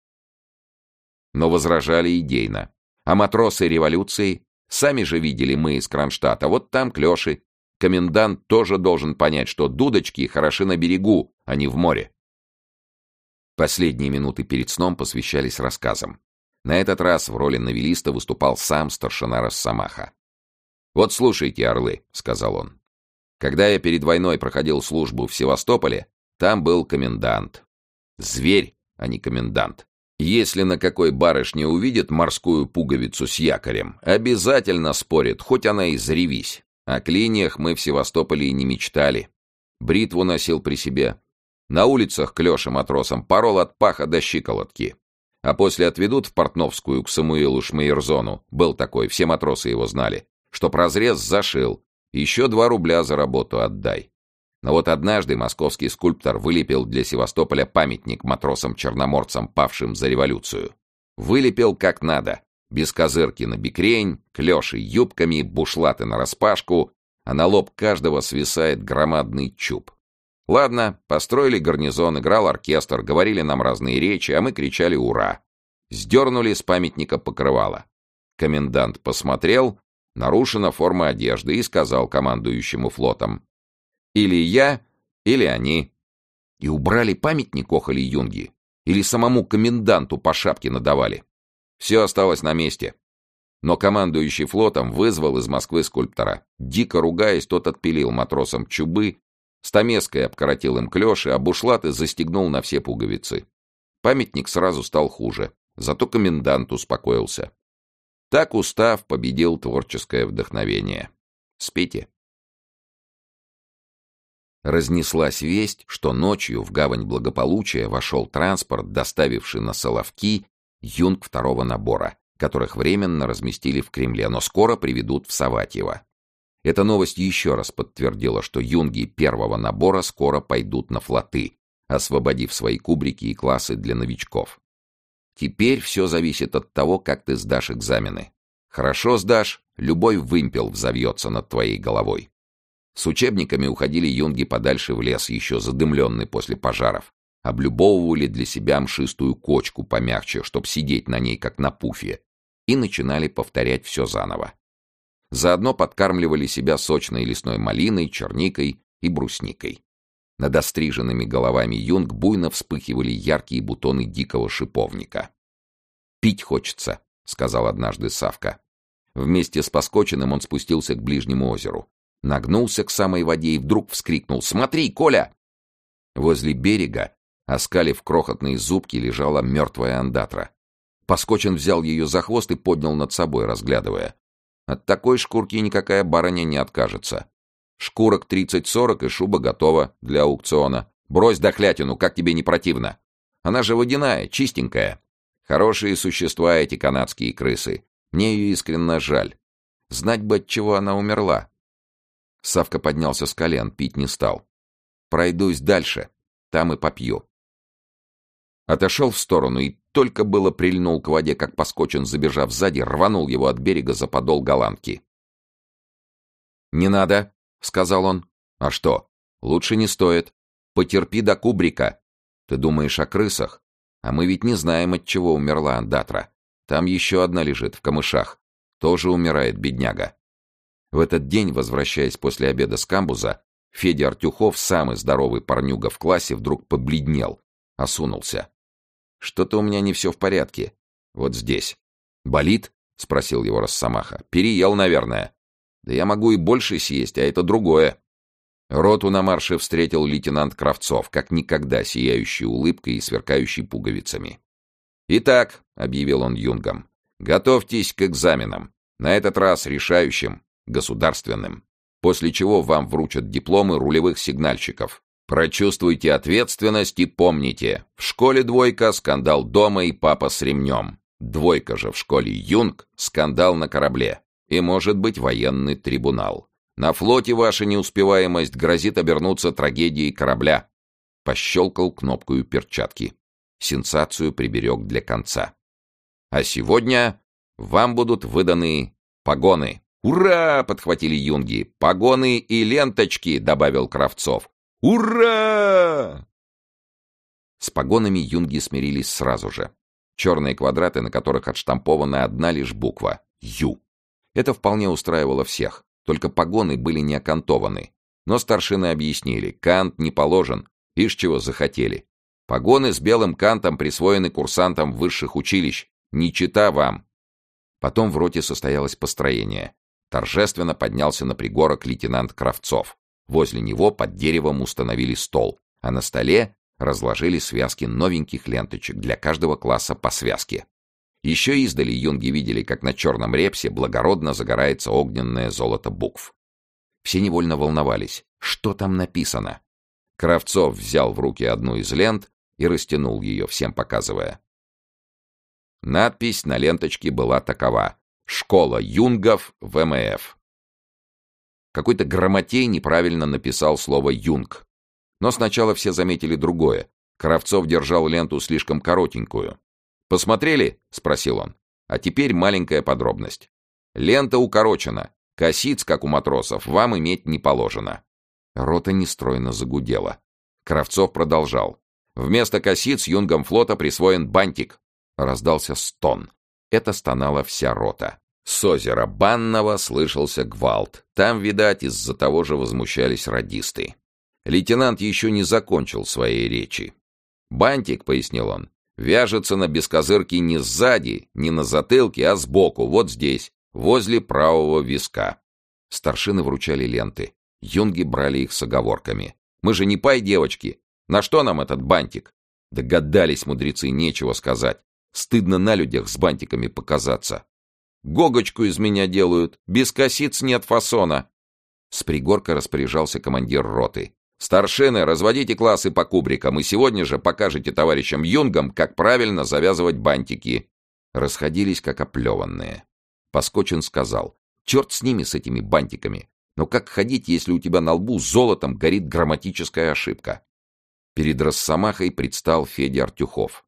Но возражали идейно. А матросы революции? Сами же видели мы из Кронштадта. Вот там клёши. Комендант тоже должен понять, что дудочки хороши на берегу, а не в море. Последние минуты перед сном посвящались рассказам. На этот раз в роли новелиста выступал сам старшина Росомаха. «Вот слушайте, орлы», — сказал он. «Когда я перед войной проходил службу в Севастополе, там был комендант. Зверь, а не комендант. Если на какой барышне увидит морскую пуговицу с якорем, обязательно спорит, хоть она и заревись. О клиниях мы в Севастополе и не мечтали. Бритву носил при себе. На улицах клёша матросам порол от паха до щиколотки. А после отведут в Портновскую к Самуилу Шмейерзону, был такой, все матросы его знали, что прозрез зашил, еще два рубля за работу отдай. Но вот однажды московский скульптор вылепил для Севастополя памятник матросам-черноморцам, павшим за революцию. Вылепил как надо. Без козырки на бикрень, клёши юбками, бушлаты нараспашку, а на лоб каждого свисает громадный чуб. Ладно, построили гарнизон, играл оркестр, говорили нам разные речи, а мы кричали «Ура!». Сдернули с памятника покрывало. Комендант посмотрел, нарушена форма одежды и сказал командующему флотом или я, или они. И убрали памятник Охали Юнги. Или самому коменданту по шапке надавали. Все осталось на месте. Но командующий флотом вызвал из Москвы скульптора. Дико ругаясь, тот отпилил матросам чубы, стамеской обкоротил им клёши, а бушлаты застегнул на все пуговицы. Памятник сразу стал хуже, зато комендант успокоился. Так устав победил творческое вдохновение. Спите разнеслась весть, что ночью в гавань благополучия вошел транспорт, доставивший на Соловки юнг второго набора, которых временно разместили в Кремле, но скоро приведут в Саватьево. Эта новость еще раз подтвердила, что юнги первого набора скоро пойдут на флоты, освободив свои кубрики и классы для новичков. Теперь все зависит от того, как ты сдашь экзамены. Хорошо сдашь, любой вымпел взовьется над твоей головой. С учебниками уходили юнги подальше в лес, еще задымленный после пожаров. Облюбовывали для себя мшистую кочку помягче, чтоб сидеть на ней, как на пуфе. И начинали повторять все заново. Заодно подкармливали себя сочной лесной малиной, черникой и брусникой. Над остриженными головами юнг буйно вспыхивали яркие бутоны дикого шиповника. «Пить хочется», — сказал однажды Савка. Вместе с Поскочиным он спустился к ближнему озеру. Нагнулся к самой воде и вдруг вскрикнул «Смотри, Коля!» Возле берега, оскалив крохотные зубки, лежала мертвая андатра. Поскочен взял ее за хвост и поднял над собой, разглядывая. От такой шкурки никакая барыня не откажется. Шкурок тридцать-сорок и шуба готова для аукциона. Брось дохлятину, как тебе не противно. Она же водяная, чистенькая. Хорошие существа эти канадские крысы. Мне ее искренне жаль. Знать бы, от чего она умерла. Савка поднялся с колен, пить не стал. «Пройдусь дальше, там и попью». Отошел в сторону и только было прильнул к воде, как поскочен, забежав сзади, рванул его от берега за подол голландки. «Не надо», — сказал он. «А что? Лучше не стоит. Потерпи до кубрика. Ты думаешь о крысах? А мы ведь не знаем, от чего умерла Андатра. Там еще одна лежит, в камышах. Тоже умирает бедняга. В этот день, возвращаясь после обеда с камбуза, Федя Артюхов, самый здоровый парнюга в классе, вдруг побледнел, осунулся. «Что-то у меня не все в порядке. Вот здесь». «Болит?» — спросил его Росомаха. «Переел, наверное». «Да я могу и больше съесть, а это другое». Роту на марше встретил лейтенант Кравцов, как никогда сияющий улыбкой и сверкающий пуговицами. «Итак», — объявил он юнгам, — «готовьтесь к экзаменам. На этот раз решающим государственным, после чего вам вручат дипломы рулевых сигнальщиков. Прочувствуйте ответственность и помните, в школе двойка, скандал дома и папа с ремнем. Двойка же в школе Юнг, скандал на корабле. И может быть военный трибунал. На флоте ваша неуспеваемость грозит обернуться трагедией корабля. Пощелкал кнопкой перчатки. Сенсацию приберег для конца. А сегодня вам будут выданы погоны. «Ура!» — подхватили юнги. «Погоны и ленточки!» — добавил Кравцов. «Ура!» С погонами юнги смирились сразу же. Черные квадраты, на которых отштампована одна лишь буква — «Ю». Это вполне устраивало всех, только погоны были не окантованы. Но старшины объяснили, кант не положен, ишь чего захотели. Погоны с белым кантом присвоены курсантам высших училищ, не чита вам. Потом в роте состоялось построение. Торжественно поднялся на пригорок лейтенант Кравцов. Возле него под деревом установили стол, а на столе разложили связки новеньких ленточек для каждого класса по связке. Еще издали юнги видели, как на черном репсе благородно загорается огненное золото букв. Все невольно волновались. Что там написано? Кравцов взял в руки одну из лент и растянул ее, всем показывая. Надпись на ленточке была такова. «Школа юнгов ВМФ». Какой-то грамотей неправильно написал слово «юнг», но сначала все заметили другое. Кравцов держал ленту слишком коротенькую. «Посмотрели?» — спросил он. «А теперь маленькая подробность. Лента укорочена. Косиц, как у матросов, вам иметь не положено». Рота нестройно загудела. Кравцов продолжал. «Вместо косиц юнгам флота присвоен бантик». Раздался стон. Это стонала вся рота. С озера Банного слышался гвалт. Там, видать, из-за того же возмущались радисты. Лейтенант еще не закончил своей речи. «Бантик», — пояснил он, — «вяжется на бескозырке не сзади, не на затылке, а сбоку, вот здесь, возле правого виска». Старшины вручали ленты. Юнги брали их с оговорками. «Мы же не пай, девочки! На что нам этот бантик?» Догадались мудрецы, нечего сказать. Стыдно на людях с бантиками показаться. «Гогочку из меня делают, без косиц нет фасона!» С пригорка распоряжался командир роты. Старшины, разводите классы по кубрикам и сегодня же покажете товарищам юнгам, как правильно завязывать бантики. Расходились, как оплеванные. Поскочин сказал, черт с ними, с этими бантиками. Но как ходить, если у тебя на лбу золотом горит грамматическая ошибка? Перед Росомахой предстал Федя Артюхов.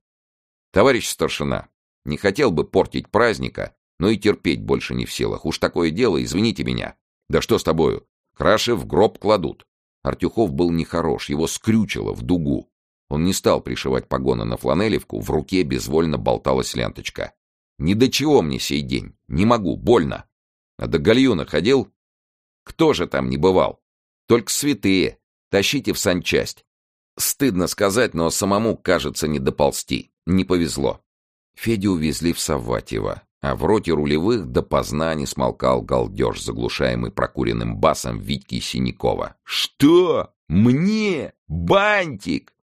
Товарищ старшина, не хотел бы портить праздника, но и терпеть больше не в силах. Уж такое дело, извините меня. Да что с тобою? Краши в гроб кладут. Артюхов был нехорош, его скрючило в дугу. Он не стал пришивать погоны на фланелевку, в руке безвольно болталась ленточка. «Ни до чего мне сей день. Не могу, больно. А до гальюна ходил? Кто же там не бывал? Только святые. Тащите в санчасть. Стыдно сказать, но самому, кажется, не доползти. Не повезло. Федю увезли в Савватьево а в роте рулевых допоздна не смолкал галдеж, заглушаемый прокуренным басом Витьки Синякова. «Что? Мне? Бантик?»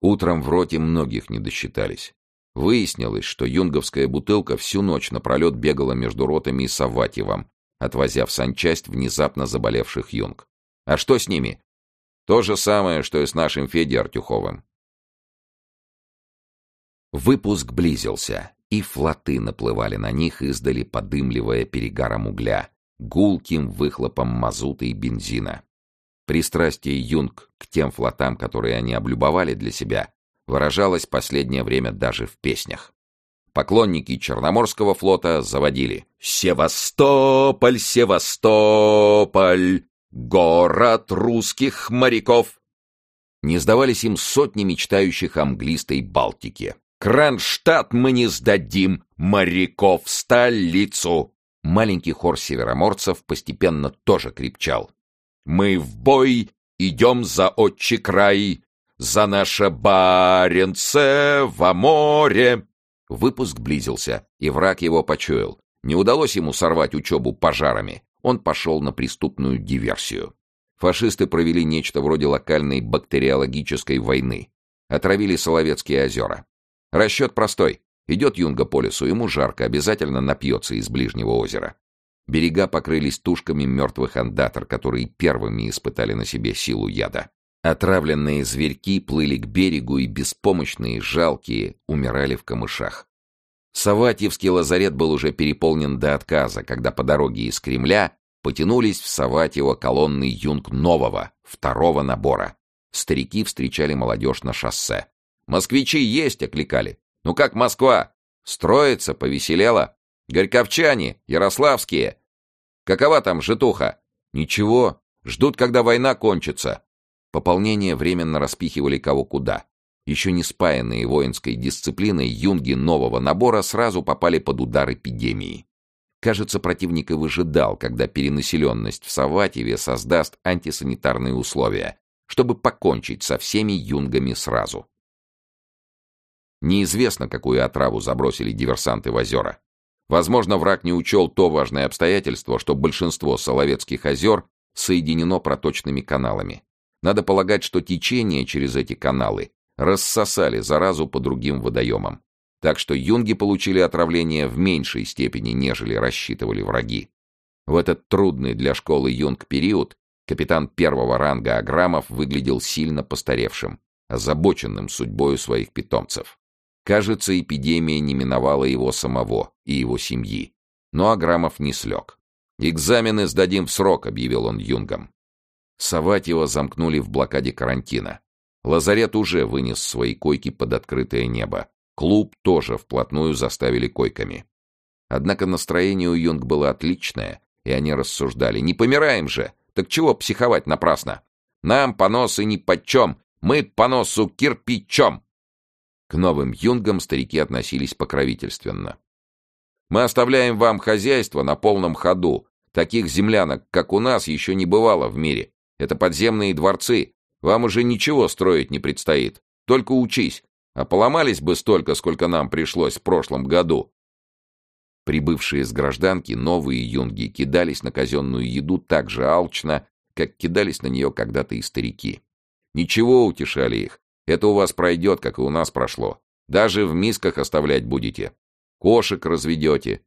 Утром в роте многих не досчитались. Выяснилось, что юнговская бутылка всю ночь напролет бегала между ротами и Саватьевым, отвозя в санчасть внезапно заболевших юнг. А что с ними? То же самое, что и с нашим Федей Артюховым. Выпуск близился, и флоты наплывали на них, издали подымливая перегаром угля, гулким выхлопом мазута и бензина. Пристрастие юнг к тем флотам, которые они облюбовали для себя, выражалось последнее время даже в песнях. Поклонники Черноморского флота заводили «Севастополь, Севастополь, город русских моряков!» Не сдавались им сотни мечтающих о мглистой Балтике. Кронштадт мы не сдадим, моряков столицу!» Маленький хор североморцев постепенно тоже крепчал. «Мы в бой идем за отчий край, за наше Баренцево море!» Выпуск близился, и враг его почуял. Не удалось ему сорвать учебу пожарами. Он пошел на преступную диверсию. Фашисты провели нечто вроде локальной бактериологической войны. Отравили Соловецкие озера. Расчет простой. Идет юнга по лесу, ему жарко, обязательно напьется из ближнего озера. Берега покрылись тушками мертвых андатор, которые первыми испытали на себе силу яда. Отравленные зверьки плыли к берегу и беспомощные, жалкие, умирали в камышах. Саватьевский лазарет был уже переполнен до отказа, когда по дороге из Кремля потянулись в Саватьево колонны юнг нового, второго набора. Старики встречали молодежь на шоссе. Москвичи есть, окликали. Ну как Москва? Строится, повеселела. Горьковчане, ярославские. Какова там житуха? Ничего, ждут, когда война кончится. Пополнение временно распихивали кого куда. Еще не спаянные воинской дисциплиной юнги нового набора сразу попали под удар эпидемии. Кажется, противник и выжидал, когда перенаселенность в Саватьеве создаст антисанитарные условия, чтобы покончить со всеми юнгами сразу. Неизвестно, какую отраву забросили диверсанты в озера. Возможно, враг не учел то важное обстоятельство, что большинство Соловецких озер соединено проточными каналами. Надо полагать, что течение через эти каналы рассосали заразу по другим водоемам. Так что юнги получили отравление в меньшей степени, нежели рассчитывали враги. В этот трудный для школы юнг период капитан первого ранга Аграмов выглядел сильно постаревшим, озабоченным судьбою своих питомцев. Кажется, эпидемия не миновала его самого и его семьи. Но Аграмов не слег. «Экзамены сдадим в срок», — объявил он юнгам. Саватьева замкнули в блокаде карантина. Лазарет уже вынес свои койки под открытое небо. Клуб тоже вплотную заставили койками. Однако настроение у Юнг было отличное, и они рассуждали. «Не помираем же! Так чего психовать напрасно? Нам поносы нипочем, мы поносу кирпичом!» К новым юнгам старики относились покровительственно. «Мы оставляем вам хозяйство на полном ходу. Таких землянок, как у нас, еще не бывало в мире. Это подземные дворцы, вам уже ничего строить не предстоит. Только учись. А поломались бы столько, сколько нам пришлось в прошлом году. Прибывшие с гражданки новые юнги кидались на казенную еду так же алчно, как кидались на нее когда-то и старики. Ничего утешали их. Это у вас пройдет, как и у нас прошло. Даже в мисках оставлять будете. Кошек разведете.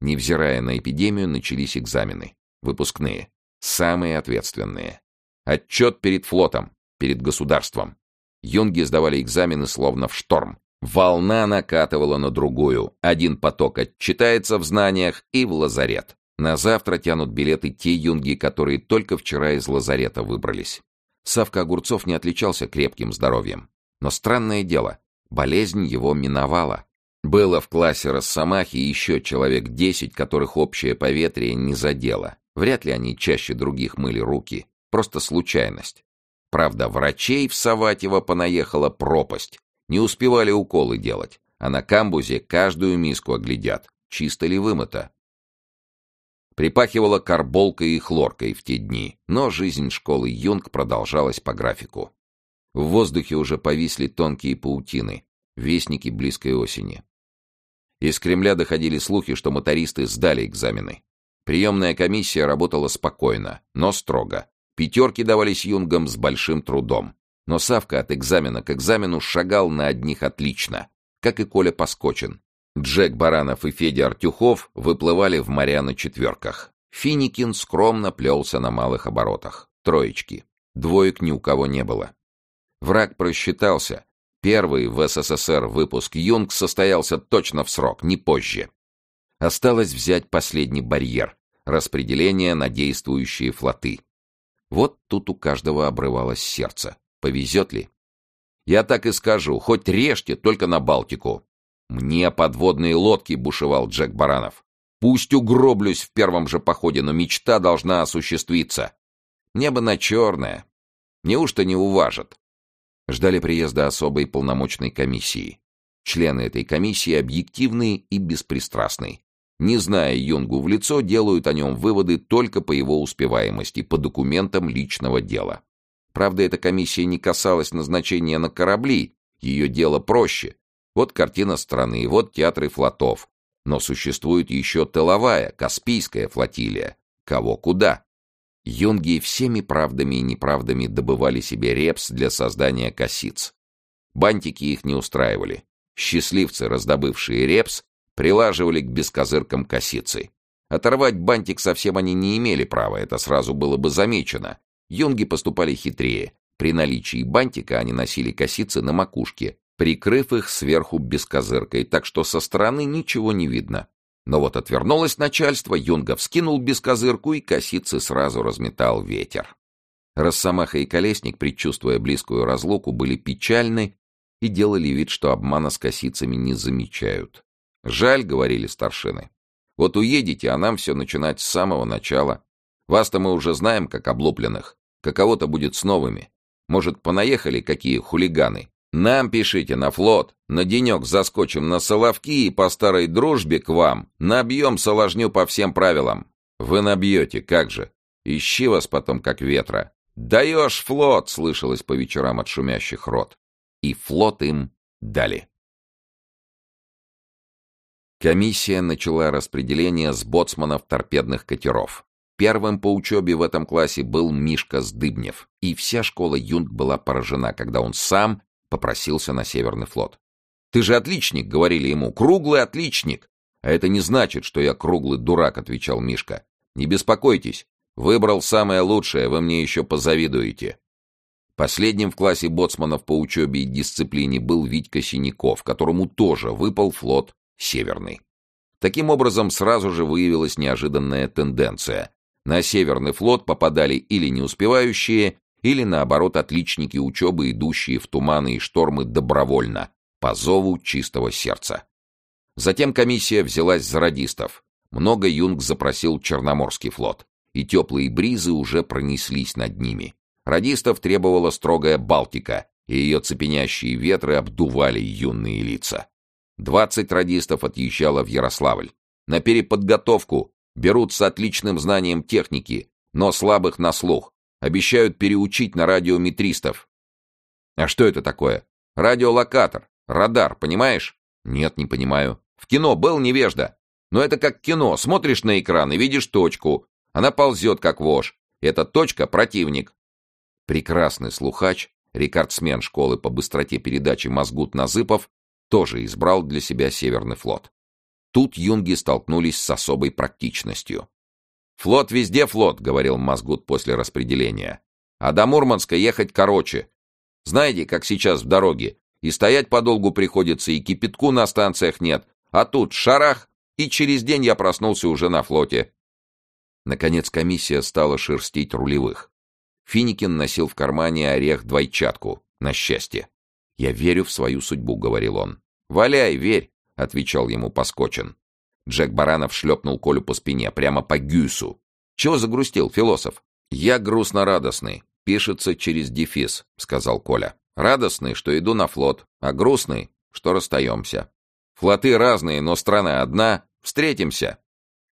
Невзирая на эпидемию, начались экзамены. Выпускные. Самые ответственные. Отчет перед флотом перед государством. Юнги сдавали экзамены словно в шторм. Волна накатывала на другую. Один поток отчитается в знаниях и в лазарет. На завтра тянут билеты те юнги, которые только вчера из лазарета выбрались. Савка Огурцов не отличался крепким здоровьем. Но странное дело, болезнь его миновала. Было в классе Росомахи еще человек десять, которых общее поветрие не задело. Вряд ли они чаще других мыли руки. Просто случайность. Правда, врачей в Саватьево понаехала пропасть. Не успевали уколы делать, а на камбузе каждую миску оглядят, чисто ли вымыто. Припахивала карболкой и хлоркой в те дни, но жизнь школы Юнг продолжалась по графику. В воздухе уже повисли тонкие паутины, вестники близкой осени. Из Кремля доходили слухи, что мотористы сдали экзамены. Приемная комиссия работала спокойно, но строго. Пятерки давались юнгам с большим трудом. Но Савка от экзамена к экзамену шагал на одних отлично, как и Коля Поскочин. Джек Баранов и Федя Артюхов выплывали в моря на четверках. Финикин скромно плелся на малых оборотах. Троечки. Двоек ни у кого не было. Враг просчитался. Первый в СССР выпуск Юнг состоялся точно в срок, не позже. Осталось взять последний барьер — распределение на действующие флоты. Вот тут у каждого обрывалось сердце. Повезет ли? Я так и скажу, хоть режьте, только на Балтику. Мне подводные лодки, бушевал Джек Баранов. Пусть угроблюсь в первом же походе, но мечта должна осуществиться. Небо на черное. Неужто не уважат? Ждали приезда особой полномочной комиссии. Члены этой комиссии объективные и беспристрастные не зная Юнгу в лицо, делают о нем выводы только по его успеваемости, по документам личного дела. Правда, эта комиссия не касалась назначения на корабли, ее дело проще. Вот картина страны, вот театры флотов. Но существует еще тыловая, Каспийская флотилия. Кого куда? Юнги всеми правдами и неправдами добывали себе репс для создания косиц. Бантики их не устраивали. Счастливцы, раздобывшие репс, прилаживали к бескозыркам косицы. Оторвать бантик совсем они не имели права, это сразу было бы замечено. Юнги поступали хитрее. При наличии бантика они носили косицы на макушке, прикрыв их сверху бескозыркой, так что со стороны ничего не видно. Но вот отвернулось начальство, Юнга вскинул бескозырку, и косицы сразу разметал ветер. Росомаха и Колесник, предчувствуя близкую разлуку, были печальны и делали вид, что обмана с косицами не замечают. Жаль, говорили старшины. Вот уедете, а нам все начинать с самого начала. Вас-то мы уже знаем, как облупленных. Каково-то будет с новыми. Может, понаехали какие хулиганы? Нам пишите на флот, на денек заскочим на Соловки и по старой дружбе к вам набьем соложню по всем правилам. Вы набьете, как же. Ищи вас потом, как ветра. «Даешь флот!» — слышалось по вечерам от шумящих рот. И флот им дали. Комиссия начала распределение с боцманов торпедных катеров. Первым по учебе в этом классе был Мишка Сдыбнев, и вся школа Юнг была поражена, когда он сам попросился на Северный флот. «Ты же отличник!» — говорили ему. «Круглый отличник!» «А это не значит, что я круглый дурак», — отвечал Мишка. «Не беспокойтесь. Выбрал самое лучшее, вы мне еще позавидуете». Последним в классе боцманов по учебе и дисциплине был Витька Синяков, которому тоже выпал флот Северный. Таким образом, сразу же выявилась неожиданная тенденция. На Северный флот попадали или не успевающие, или, наоборот, отличники учебы, идущие в туманы и штормы добровольно, по зову чистого сердца. Затем комиссия взялась за радистов. Много юнг запросил Черноморский флот, и теплые бризы уже пронеслись над ними. Радистов требовала строгая Балтика, и ее цепенящие ветры обдували юные лица. Двадцать радистов отъезжало в Ярославль. На переподготовку берут с отличным знанием техники, но слабых на слух. Обещают переучить на радиометристов. А что это такое? Радиолокатор, радар, понимаешь? Нет, не понимаю. В кино был невежда. Но это как кино. Смотришь на экран и видишь точку. Она ползет, как вож. Эта точка — противник. Прекрасный слухач, рекордсмен школы по быстроте передачи Мозгут Назыпов, тоже избрал для себя Северный флот. Тут юнги столкнулись с особой практичностью. «Флот везде флот», — говорил Мазгут после распределения. «А до Мурманска ехать короче. Знаете, как сейчас в дороге. И стоять подолгу приходится, и кипятку на станциях нет. А тут шарах, и через день я проснулся уже на флоте». Наконец комиссия стала шерстить рулевых. Финикин носил в кармане орех-двойчатку, на счастье. «Я верю в свою судьбу», — говорил он. «Валяй, верь», — отвечал ему Поскочен. Джек Баранов шлепнул Колю по спине, прямо по гюсу. «Чего загрустил, философ?» «Я грустно-радостный. Пишется через дефис», — сказал Коля. «Радостный, что иду на флот, а грустный, что расстаемся. Флоты разные, но страна одна. Встретимся».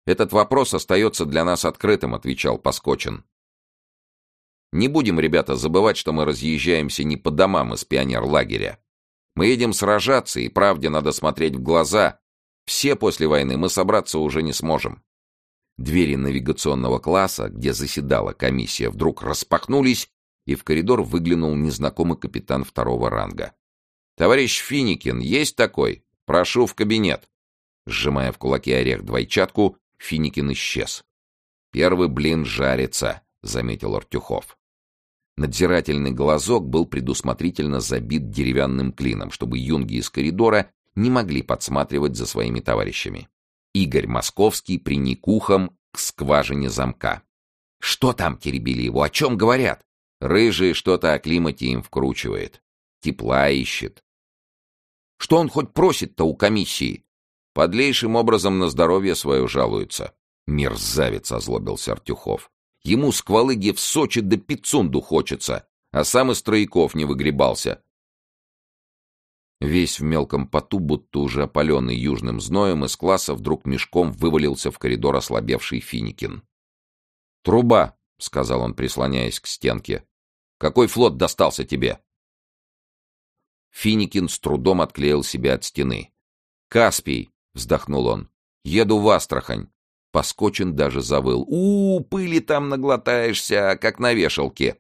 «Этот вопрос остается для нас открытым», — отвечал Поскочен. «Не будем, ребята, забывать, что мы разъезжаемся не по домам из пионер-лагеря. Мы едем сражаться, и правде надо смотреть в глаза, все после войны мы собраться уже не сможем. Двери навигационного класса, где заседала комиссия, вдруг распахнулись, и в коридор выглянул незнакомый капитан второго ранга. «Товарищ Финикин, есть такой? Прошу в кабинет!» Сжимая в кулаке орех-двойчатку, Финикин исчез. «Первый блин жарится», — заметил Артюхов. Надзирательный глазок был предусмотрительно забит деревянным клином, чтобы юнги из коридора не могли подсматривать за своими товарищами. Игорь Московский приник ухом к скважине замка. «Что там?» — теребили его. «О чем говорят?» Рыжий что-то о климате им вкручивает. Тепла ищет. Что он хоть просит-то у комиссии? Подлейшим образом на здоровье свое жалуется. Мерзавец, озлобился Артюхов. Ему с Квалыги в Сочи до Пицунду хочется, а сам из трояков не выгребался. Весь в мелком поту, будто уже опаленный южным зноем, из класса вдруг мешком вывалился в коридор ослабевший Финикин. «Труба!» — сказал он, прислоняясь к стенке. «Какой флот достался тебе?» Финикин с трудом отклеил себя от стены. «Каспий!» — вздохнул он. «Еду в Астрахань». Поскочен даже завыл. у, -у, пыли там наглотаешься, как на вешалке.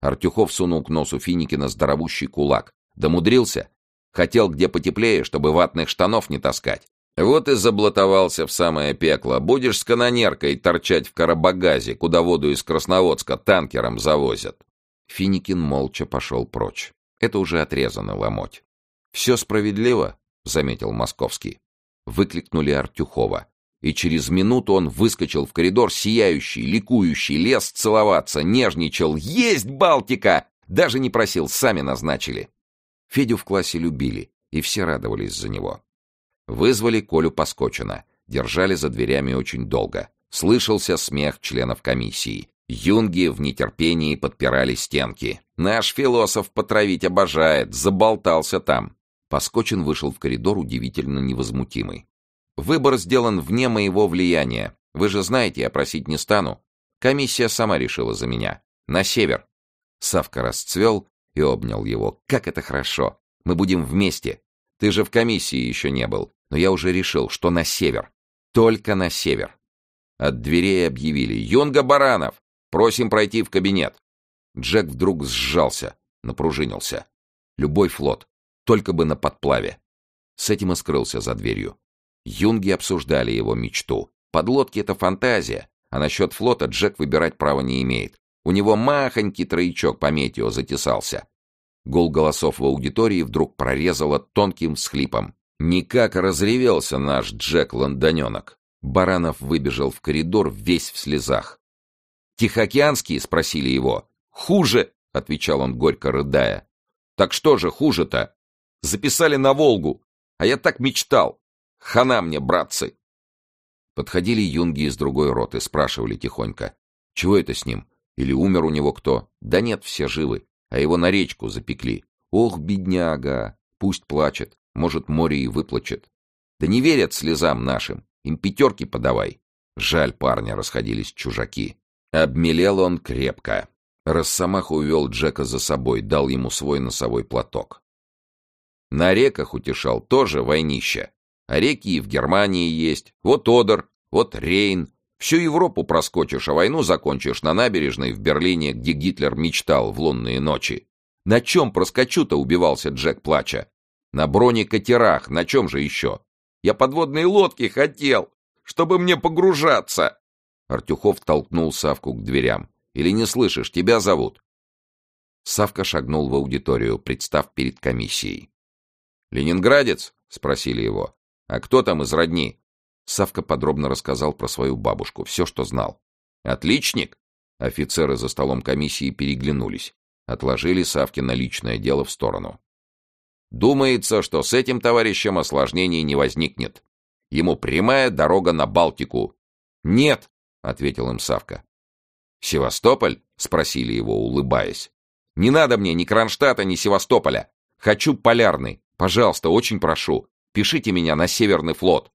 Артюхов сунул к носу Финикина здоровущий кулак. Домудрился, Хотел где потеплее, чтобы ватных штанов не таскать. Вот и заблатовался в самое пекло. Будешь с канонеркой торчать в Карабагазе, куда воду из Красноводска танкером завозят. Финикин молча пошел прочь. Это уже отрезано ломоть. «Все справедливо», — заметил Московский. Выкликнули Артюхова. И через минуту он выскочил в коридор, сияющий, ликующий, лез целоваться, нежничал. «Есть Балтика!» Даже не просил, сами назначили. Федю в классе любили, и все радовались за него. Вызвали Колю Поскочина. держали за дверями очень долго. Слышался смех членов комиссии. Юнги в нетерпении подпирали стенки. «Наш философ потравить обожает, заболтался там». Поскочин вышел в коридор удивительно невозмутимый. «Выбор сделан вне моего влияния. Вы же знаете, я просить не стану. Комиссия сама решила за меня. На север». Савка расцвел и обнял его. «Как это хорошо! Мы будем вместе. Ты же в комиссии еще не был, но я уже решил, что на север. Только на север». От дверей объявили «Юнга Баранов! Просим пройти в кабинет!» Джек вдруг сжался, напружинился. Любой флот, только бы на подплаве. С этим и скрылся за дверью. Юнги обсуждали его мечту. Подлодки — это фантазия, а насчет флота Джек выбирать права не имеет. У него махонький троячок по метео затесался. Гул голосов в аудитории вдруг прорезало тонким всхлипом. Никак разревелся наш Джек-лондоненок. Баранов выбежал в коридор весь в слезах. «Тихоокеанские?» — спросили его. «Хуже!» — отвечал он, горько рыдая. «Так что же хуже-то? Записали на Волгу, а я так мечтал. Хана мне, братцы!» Подходили юнги из другой роты, спрашивали тихонько. «Чего это с ним? Или умер у него кто? Да нет, все живы, а его на речку запекли. Ох, бедняга! Пусть плачет, может, море и выплачет. Да не верят слезам нашим, им пятерки подавай. Жаль парня, расходились чужаки. Обмелел он крепко. Росомаха увел Джека за собой, дал ему свой носовой платок. На реках утешал тоже войнище. А реки и в Германии есть. Вот Одер, вот Рейн, Всю Европу проскочишь, а войну закончишь на набережной в Берлине, где Гитлер мечтал в лунные ночи. На чем проскочу-то убивался Джек плача? На бронекатерах, на чем же еще? Я подводные лодки хотел, чтобы мне погружаться. Артюхов толкнул Савку к дверям. Или не слышишь, тебя зовут. Савка шагнул в аудиторию, представ перед комиссией. «Ленинградец?» — спросили его. «А кто там из родни?» Савка подробно рассказал про свою бабушку, все, что знал. «Отличник!» Офицеры за столом комиссии переглянулись. Отложили Савкино личное дело в сторону. «Думается, что с этим товарищем осложнений не возникнет. Ему прямая дорога на Балтику». «Нет!» — ответил им Савка. «Севастополь?» — спросили его, улыбаясь. «Не надо мне ни Кронштадта, ни Севастополя. Хочу полярный. Пожалуйста, очень прошу. Пишите меня на Северный флот.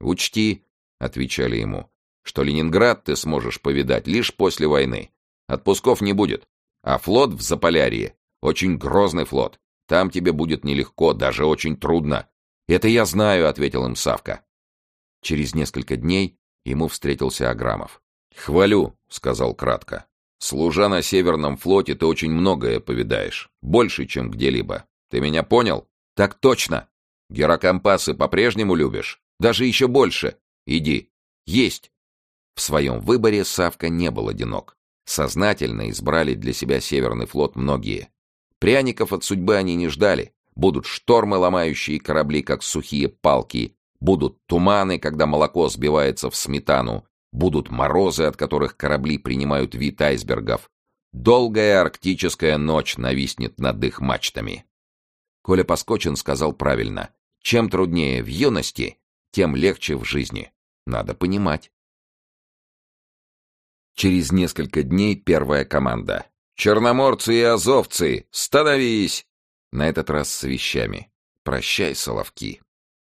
«Учти», — отвечали ему, — «что Ленинград ты сможешь повидать лишь после войны. Отпусков не будет. А флот в Заполярье — очень грозный флот. Там тебе будет нелегко, даже очень трудно». «Это я знаю», — ответил им Савка. Через несколько дней ему встретился Аграмов. «Хвалю», — сказал кратко. «Служа на Северном флоте, ты очень многое повидаешь. Больше, чем где-либо. Ты меня понял?» «Так точно!» «Герокомпасы по-прежнему любишь?» Даже еще больше. Иди. Есть. В своем выборе Савка не был одинок. Сознательно избрали для себя Северный флот многие. Пряников от судьбы они не ждали. Будут штормы, ломающие корабли, как сухие палки. Будут туманы, когда молоко сбивается в сметану. Будут морозы, от которых корабли принимают вид айсбергов. Долгая арктическая ночь нависнет над их мачтами. Коля Поскочин сказал правильно. Чем труднее в юности, тем легче в жизни. Надо понимать. Через несколько дней первая команда. «Черноморцы и азовцы! Становись!» На этот раз с вещами. «Прощай, соловки!»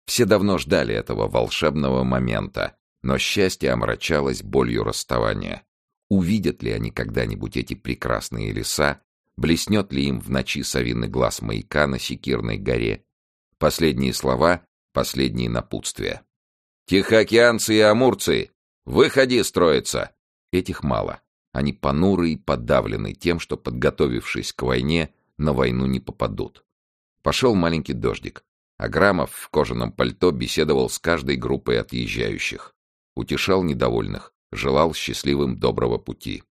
Все давно ждали этого волшебного момента, но счастье омрачалось болью расставания. Увидят ли они когда-нибудь эти прекрасные леса, блеснет ли им в ночи совиный глаз маяка на Секирной горе? Последние слова Последние напутствия. «Тихоокеанцы и амурцы! Выходи строиться!» Этих мало. Они понуры и подавлены тем, что, подготовившись к войне, на войну не попадут. Пошел маленький дождик. Аграмов в кожаном пальто беседовал с каждой группой отъезжающих. Утешал недовольных, желал счастливым доброго пути.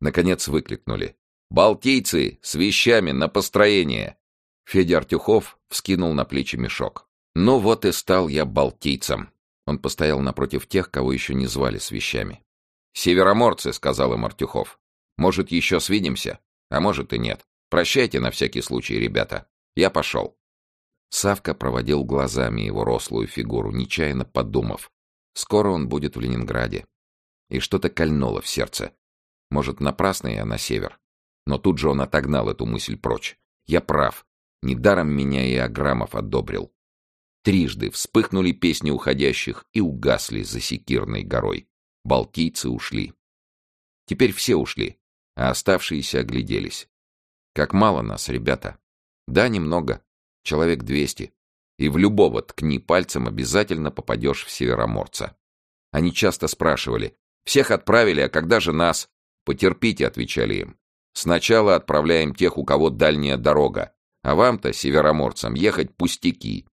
Наконец выкликнули. «Балтийцы! С вещами на построение!» Федя Артюхов вскинул на плечи мешок. Ну вот и стал я балтийцем. Он постоял напротив тех, кого еще не звали с вещами. «Североморцы», — сказал им Артюхов. «Может, еще свидимся? А может и нет. Прощайте на всякий случай, ребята. Я пошел». Савка проводил глазами его рослую фигуру, нечаянно подумав. Скоро он будет в Ленинграде. И что-то кольнуло в сердце. Может, напрасно я на север. Но тут же он отогнал эту мысль прочь. Я прав. Недаром меня и Аграмов одобрил. Трижды вспыхнули песни уходящих и угасли за Секирной горой. Балтийцы ушли. Теперь все ушли, а оставшиеся огляделись. Как мало нас, ребята. Да, немного. Человек двести. И в любого ткни пальцем обязательно попадешь в североморца. Они часто спрашивали, всех отправили, а когда же нас? Потерпите, отвечали им. Сначала отправляем тех, у кого дальняя дорога, а вам-то, североморцам, ехать пустяки.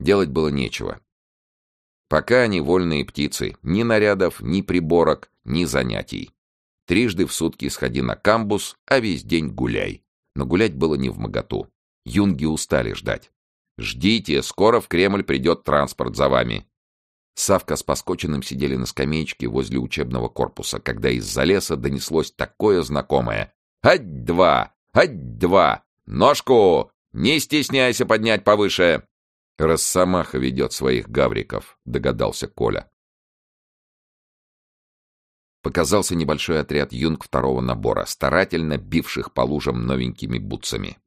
Делать было нечего. Пока они вольные птицы, ни нарядов, ни приборок, ни занятий. Трижды в сутки сходи на камбус, а весь день гуляй. Но гулять было не в моготу. Юнги устали ждать. «Ждите, скоро в Кремль придет транспорт за вами». Савка с Поскочиным сидели на скамеечке возле учебного корпуса, когда из-за леса донеслось такое знакомое. «Ать-два! Ать-два! Ножку! Не стесняйся поднять повыше!» «Росомаха ведет своих гавриков», — догадался Коля. Показался небольшой отряд юнг второго набора, старательно бивших по лужам новенькими бутсами.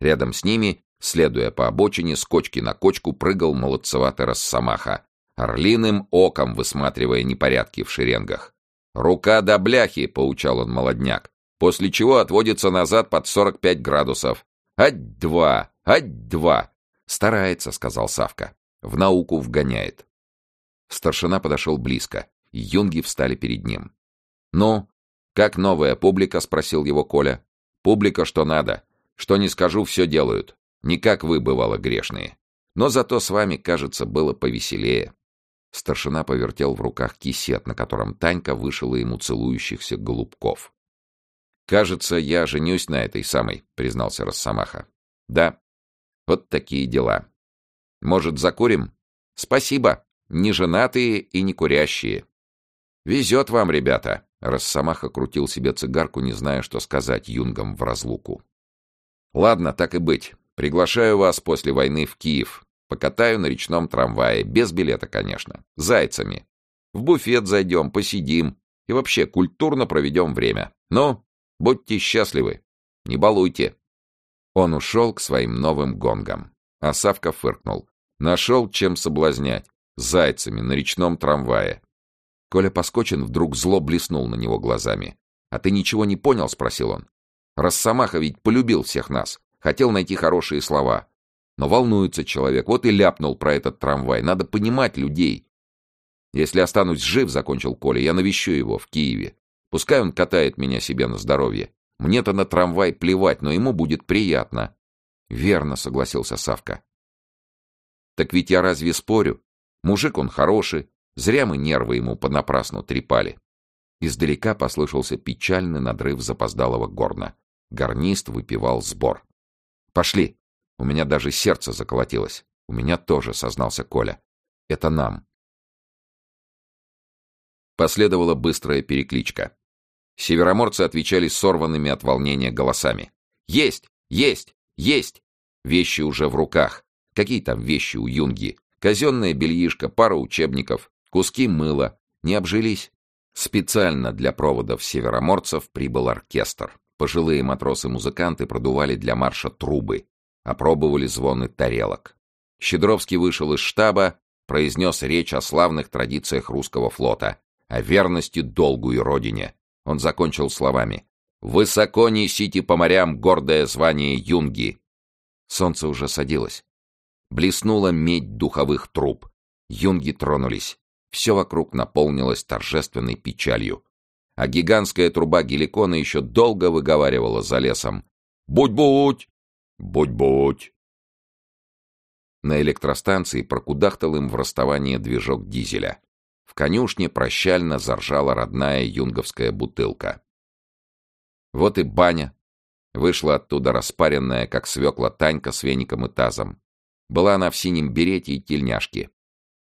Рядом с ними, следуя по обочине, с кочки на кочку прыгал молодцеватый Росомаха, орлиным оком высматривая непорядки в шеренгах. «Рука до бляхи!» — поучал он молодняк, после чего отводится назад под 45 градусов. «Ать-два! Ать-два!» «Старается», — сказал Савка. «В науку вгоняет». Старшина подошел близко, юнги встали перед ним. «Ну, как новая публика?» — спросил его Коля. «Публика, что надо. Что не скажу, все делают. Не как вы, бывало, грешные. Но зато с вами, кажется, было повеселее». Старшина повертел в руках кисет, на котором Танька вышила ему целующихся голубков. «Кажется, я женюсь на этой самой», — признался Росомаха. «Да, вот такие дела. Может, закурим? Спасибо. Не женатые и не курящие. Везет вам, ребята. Росомаха крутил себе цигарку, не зная, что сказать юнгам в разлуку. Ладно, так и быть. Приглашаю вас после войны в Киев. Покатаю на речном трамвае, без билета, конечно. Зайцами. В буфет зайдем, посидим. И вообще культурно проведем время. Ну, будьте счастливы. Не балуйте. Он ушел к своим новым гонгам. А Савка фыркнул. Нашел, чем соблазнять. Зайцами на речном трамвае. Коля Поскочин вдруг зло блеснул на него глазами. «А ты ничего не понял?» — спросил он. «Росомаха ведь полюбил всех нас. Хотел найти хорошие слова. Но волнуется человек. Вот и ляпнул про этот трамвай. Надо понимать людей. Если останусь жив, — закончил Коля, — я навещу его в Киеве. Пускай он катает меня себе на здоровье. Мне-то на трамвай плевать, но ему будет приятно. Верно, согласился Савка. Так ведь я разве спорю? Мужик он хороший, зря мы нервы ему понапрасну трепали. Издалека послышался печальный надрыв запоздалого горна. Гарнист выпивал сбор. «Пошли!» У меня даже сердце заколотилось. У меня тоже, сознался Коля. Это нам. Последовала быстрая перекличка. Североморцы отвечали сорванными от волнения голосами. «Есть! Есть! Есть!» Вещи уже в руках. Какие там вещи у юнги? Казенная бельишко, пара учебников, куски мыла. Не обжились? Специально для проводов североморцев прибыл оркестр. Пожилые матросы-музыканты продували для марша трубы, опробовали звоны тарелок. Щедровский вышел из штаба, произнес речь о славных традициях русского флота, о верности долгу и родине, он закончил словами. «Высоко несите по морям гордое звание юнги!» Солнце уже садилось. Блеснула медь духовых труб. Юнги тронулись. Все вокруг наполнилось торжественной печалью. А гигантская труба геликона еще долго выговаривала за лесом. «Будь-будь! Будь-будь!» На электростанции прокудахтал им в расставание движок дизеля. В конюшне прощально заржала родная юнговская бутылка. Вот и баня. Вышла оттуда распаренная, как свекла Танька с веником и тазом. Была она в синем берете и тельняшке.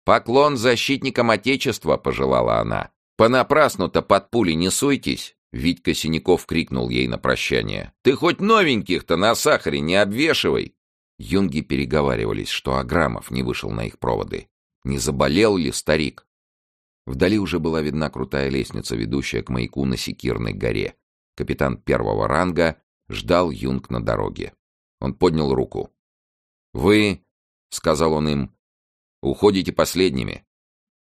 «Поклон защитникам Отечества!» — пожелала она. «Понапрасну-то под пули не суйтесь!» Витька Синяков крикнул ей на прощание. «Ты хоть новеньких-то на сахаре не обвешивай!» Юнги переговаривались, что Аграмов не вышел на их проводы. Не заболел ли старик? Вдали уже была видна крутая лестница, ведущая к маяку на Секирной горе. Капитан первого ранга ждал Юнг на дороге. Он поднял руку. «Вы, — сказал он им, — уходите последними,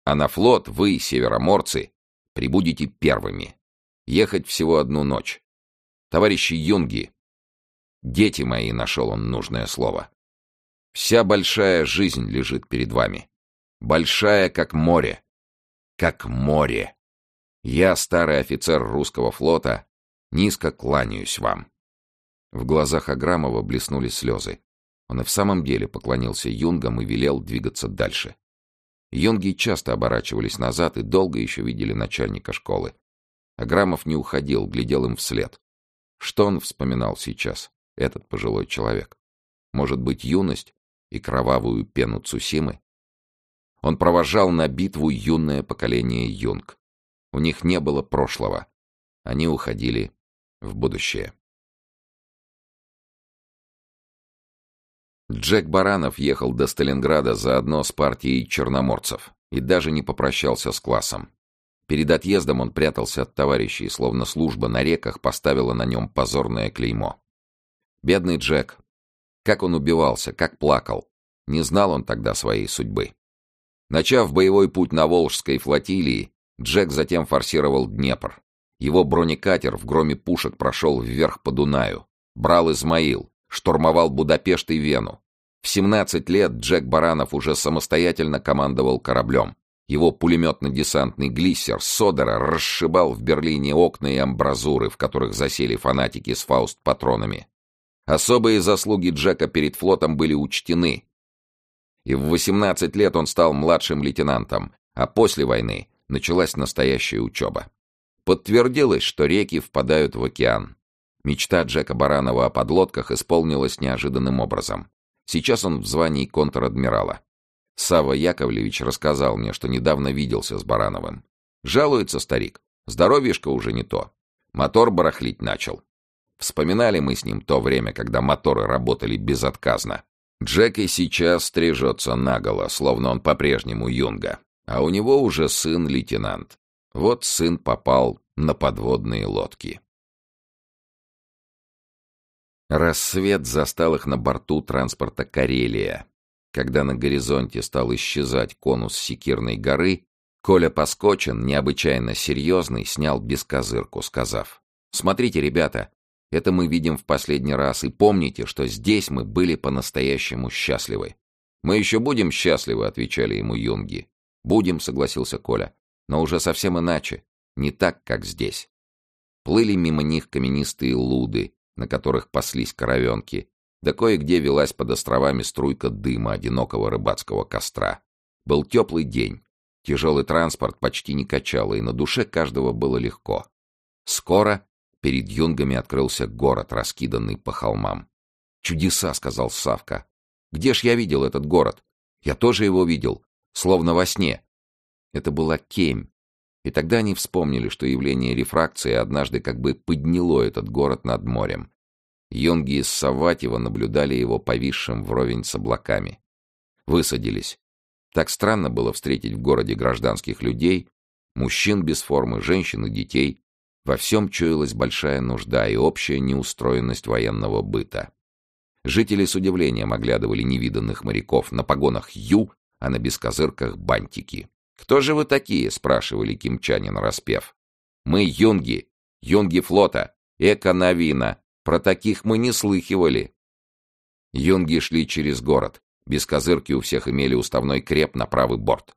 а на флот вы, североморцы, прибудете первыми. Ехать всего одну ночь. Товарищи Юнги, дети мои, — нашел он нужное слово, — вся большая жизнь лежит перед вами. Большая, как море. Как море. Я, старый офицер русского флота, низко кланяюсь вам. В глазах Аграмова блеснули слезы. Он и в самом деле поклонился юнгам и велел двигаться дальше. Юнги часто оборачивались назад и долго еще видели начальника школы. Аграмов не уходил, глядел им вслед. Что он вспоминал сейчас, этот пожилой человек? Может быть, юность и кровавую пену Цусимы? Он провожал на битву юное поколение юнг. У них не было прошлого. Они уходили в будущее. Джек Баранов ехал до Сталинграда заодно с партией черноморцев и даже не попрощался с классом. Перед отъездом он прятался от товарищей, словно служба на реках поставила на нем позорное клеймо. Бедный Джек. Как он убивался, как плакал. Не знал он тогда своей судьбы. Начав боевой путь на Волжской флотилии, Джек затем форсировал Днепр. Его бронекатер в громе пушек прошел вверх по Дунаю. Брал Измаил, штурмовал Будапешт и Вену. В 17 лет Джек Баранов уже самостоятельно командовал кораблем. Его пулеметно-десантный глиссер Содера расшибал в Берлине окна и амбразуры, в которых засели фанатики с фауст-патронами. Особые заслуги Джека перед флотом были учтены, и в 18 лет он стал младшим лейтенантом, а после войны началась настоящая учеба. Подтвердилось, что реки впадают в океан. Мечта Джека Баранова о подлодках исполнилась неожиданным образом. Сейчас он в звании контр-адмирала. Савва Яковлевич рассказал мне, что недавно виделся с Барановым. Жалуется старик. Здоровьишко уже не то. Мотор барахлить начал. Вспоминали мы с ним то время, когда моторы работали безотказно. Джек и сейчас стрижется наголо, словно он по-прежнему юнга. А у него уже сын лейтенант. Вот сын попал на подводные лодки. Рассвет застал их на борту транспорта «Карелия». Когда на горизонте стал исчезать конус Секирной горы, Коля Поскочен, необычайно серьезный, снял бескозырку, сказав, «Смотрите, ребята, это мы видим в последний раз, и помните, что здесь мы были по-настоящему счастливы. Мы еще будем счастливы, отвечали ему юнги. Будем, согласился Коля, но уже совсем иначе, не так, как здесь. Плыли мимо них каменистые луды, на которых паслись коровенки, да кое-где велась под островами струйка дыма одинокого рыбацкого костра. Был теплый день. Тяжелый транспорт почти не качало, и на душе каждого было легко. Скоро Перед юнгами открылся город, раскиданный по холмам. «Чудеса», — сказал Савка. «Где ж я видел этот город? Я тоже его видел, словно во сне». Это была Кемь. И тогда они вспомнили, что явление рефракции однажды как бы подняло этот город над морем. Юнги из Саватьева наблюдали его повисшим вровень с облаками. Высадились. Так странно было встретить в городе гражданских людей, мужчин без формы, женщин и детей, во всем чуялась большая нужда и общая неустроенность военного быта. Жители с удивлением оглядывали невиданных моряков на погонах «Ю», а на бескозырках «Бантики». «Кто же вы такие?» — спрашивали кимчане распев. «Мы юнги, юнги флота, эко-новина. Про таких мы не слыхивали». Юнги шли через город. Бескозырки у всех имели уставной креп на правый борт.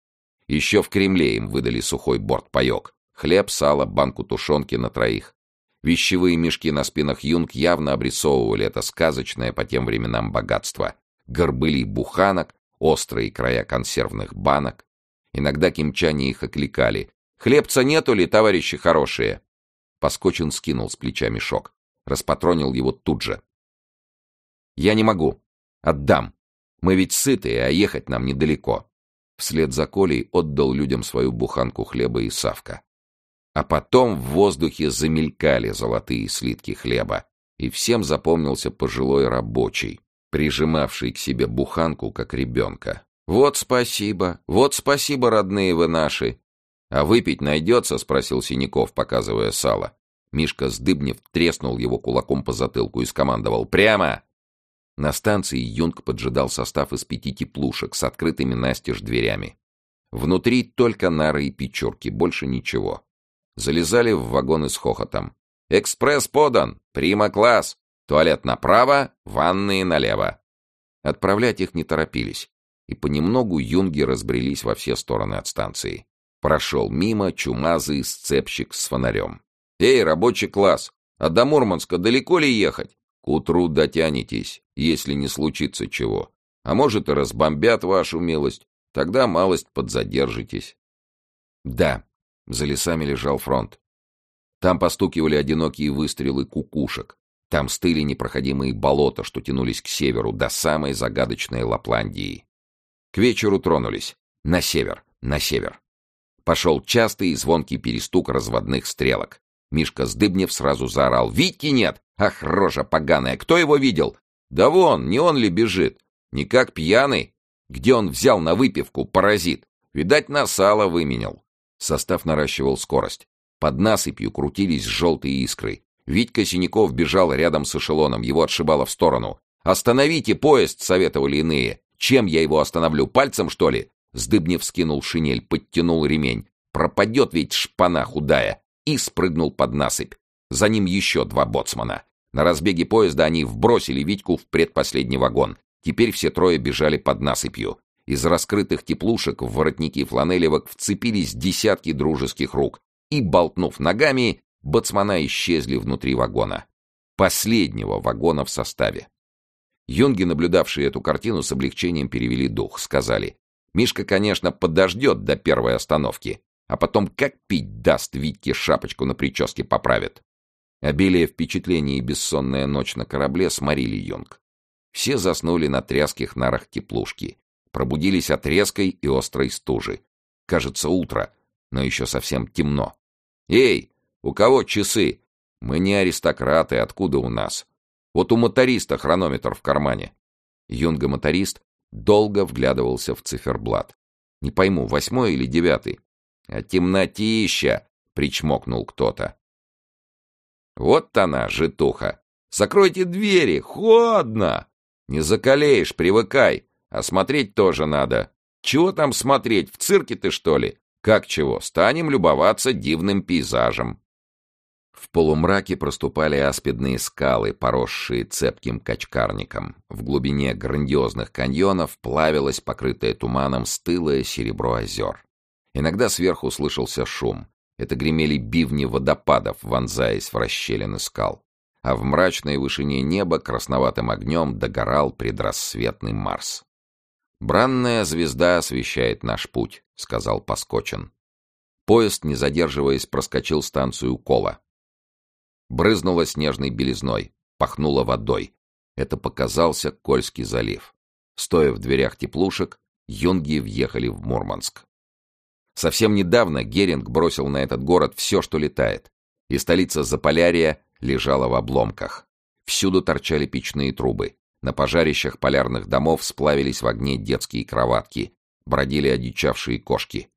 Еще в Кремле им выдали сухой борт-паек. Хлеб, сало, банку тушенки на троих. Вещевые мешки на спинах юнг явно обрисовывали это сказочное по тем временам богатство. Горбыли буханок, острые края консервных банок. Иногда кимчане их окликали. «Хлебца нету ли, товарищи хорошие?» Поскочин скинул с плеча мешок. Распатронил его тут же. «Я не могу. Отдам. Мы ведь сытые, а ехать нам недалеко». Вслед за Колей отдал людям свою буханку хлеба и савка. А потом в воздухе замелькали золотые слитки хлеба, и всем запомнился пожилой рабочий, прижимавший к себе буханку, как ребенка. «Вот спасибо, вот спасибо, родные вы наши!» «А выпить найдется?» — спросил Синяков, показывая сало. Мишка Сдыбнев треснул его кулаком по затылку и скомандовал «Прямо!». На станции Юнг поджидал состав из пяти теплушек с открытыми настежь дверями. Внутри только нары и печурки, больше ничего. Залезали в вагоны с хохотом. «Экспресс подан! Прима-класс! Туалет направо, ванные налево!» Отправлять их не торопились, и понемногу юнги разбрелись во все стороны от станции. Прошел мимо чумазый сцепщик с фонарем. «Эй, рабочий класс! А до Мурманска далеко ли ехать?» «К утру дотянетесь, если не случится чего. А может, и разбомбят вашу милость. Тогда малость подзадержитесь». Да, за лесами лежал фронт. Там постукивали одинокие выстрелы кукушек. Там стыли непроходимые болота, что тянулись к северу, до самой загадочной Лапландии. К вечеру тронулись. На север, на север. Пошел частый и звонкий перестук разводных стрелок. Мишка Сдыбнев сразу заорал. «Витьки нет! Ах, рожа поганая! Кто его видел? Да вон, не он ли бежит? Не как пьяный? Где он взял на выпивку, паразит? Видать, на сало выменял». Состав наращивал скорость. Под насыпью крутились желтые искры. Витька Синяков бежал рядом с эшелоном, его отшибало в сторону. «Остановите поезд!» — советовали иные. «Чем я его остановлю? Пальцем, что ли?» Сдыбнев скинул шинель, подтянул ремень. «Пропадет ведь шпана худая!» И спрыгнул под насыпь. За ним еще два боцмана. На разбеге поезда они вбросили Витьку в предпоследний вагон. Теперь все трое бежали под насыпью. Из раскрытых теплушек в воротники фланелевок вцепились десятки дружеских рук, и, болтнув ногами, боцмана исчезли внутри вагона. Последнего вагона в составе. Юнги, наблюдавшие эту картину, с облегчением перевели дух, сказали, «Мишка, конечно, подождет до первой остановки, а потом как пить даст Витьке шапочку на прическе поправит». Обилие впечатлений и бессонная ночь на корабле сморили Юнг. Все заснули на тряских нарах теплушки, пробудились от резкой и острой стужи. Кажется, утро, но еще совсем темно. «Эй, у кого часы? Мы не аристократы, откуда у нас? Вот у моториста хронометр в кармане». Юнга-моторист долго вглядывался в циферблат. «Не пойму, восьмой или девятый?» «А темнотища!» — причмокнул кто-то. «Вот она, житуха! Закройте двери! Ходно! Не закалеешь, привыкай!» А смотреть тоже надо. Чего там смотреть, в цирке ты, что ли? Как чего, станем любоваться дивным пейзажем. В полумраке проступали аспидные скалы, поросшие цепким качкарником. В глубине грандиозных каньонов плавилось покрытое туманом стылое серебро озер. Иногда сверху слышался шум. Это гремели бивни водопадов, вонзаясь в расщелины скал. А в мрачной вышине неба красноватым огнем догорал предрассветный Марс. «Бранная звезда освещает наш путь», — сказал Поскочен. Поезд, не задерживаясь, проскочил станцию Кола. Брызнуло снежной белизной, пахнуло водой. Это показался Кольский залив. Стоя в дверях теплушек, юнги въехали в Мурманск. Совсем недавно Геринг бросил на этот город все, что летает, и столица Заполярья лежала в обломках. Всюду торчали печные трубы. На пожарищах полярных домов сплавились в огне детские кроватки, бродили одичавшие кошки.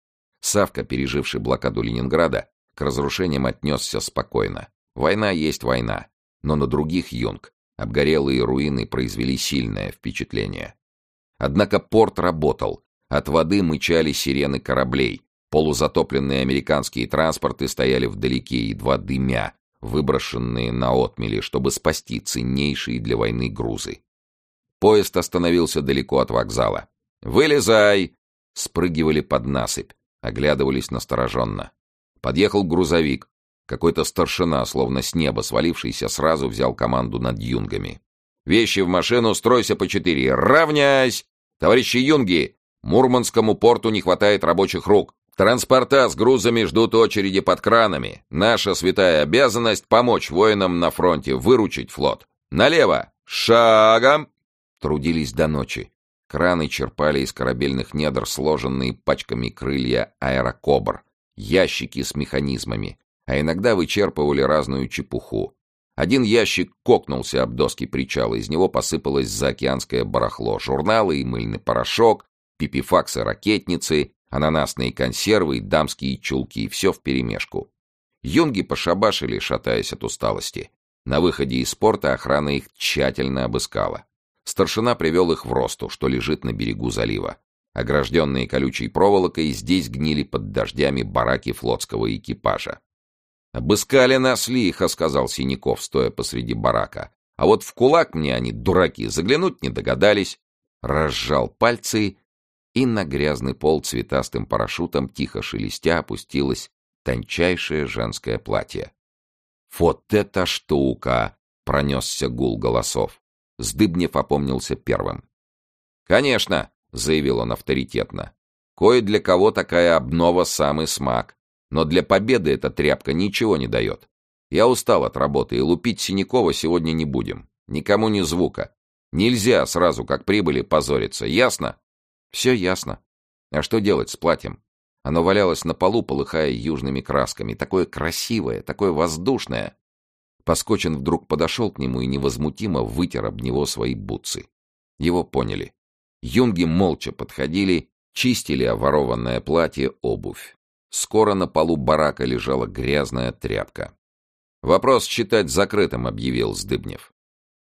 Савка, переживший блокаду Ленинграда, к разрушениям отнесся спокойно. Война есть война, но на других юнг обгорелые руины произвели сильное впечатление. Однако порт работал, от воды мычали сирены кораблей, полузатопленные американские транспорты стояли вдалеке, едва дымя, выброшенные на отмели, чтобы спасти ценнейшие для войны грузы. Поезд остановился далеко от вокзала. «Вылезай!» Спрыгивали под насыпь, оглядывались настороженно. Подъехал грузовик. Какой-то старшина, словно с неба свалившийся, сразу взял команду над юнгами. «Вещи в машину, стройся по четыре! Равнясь! Товарищи юнги, Мурманскому порту не хватает рабочих рук. Транспорта с грузами ждут очереди под кранами. Наша святая обязанность — помочь воинам на фронте, выручить флот. Налево! Шагом!» Трудились до ночи. Краны черпали из корабельных недр сложенные пачками крылья аэрокобр, ящики с механизмами, а иногда вычерпывали разную чепуху. Один ящик кокнулся об доски причала, из него посыпалось заокеанское барахло, журналы и мыльный порошок, пипифаксы-ракетницы, ананасные консервы и дамские чулки, все вперемешку. Юнги пошабашили, шатаясь от усталости. На выходе из порта охрана их тщательно обыскала. Старшина привел их в Росту, что лежит на берегу залива. Огражденные колючей проволокой, здесь гнили под дождями бараки флотского экипажа. «Обыскали нас лихо», — сказал Синяков, стоя посреди барака. «А вот в кулак мне они, дураки, заглянуть не догадались». Разжал пальцы, и на грязный пол цветастым парашютом, тихо шелестя, опустилось тончайшее женское платье. «Вот эта штука!» — пронесся гул голосов. Сдыбнев опомнился первым. «Конечно!» — заявил он авторитетно. «Кое для кого такая обнова самый смак. Но для победы эта тряпка ничего не дает. Я устал от работы, и лупить Синякова сегодня не будем. Никому ни звука. Нельзя сразу, как прибыли, позориться. Ясно?» «Все ясно. А что делать с платьем? Оно валялось на полу, полыхая южными красками. Такое красивое, такое воздушное. Поскочен вдруг подошел к нему и невозмутимо вытер об него свои бутсы. Его поняли. Юнги молча подходили, чистили оворованное платье, обувь. Скоро на полу барака лежала грязная тряпка. «Вопрос считать закрытым», — объявил Сдыбнев.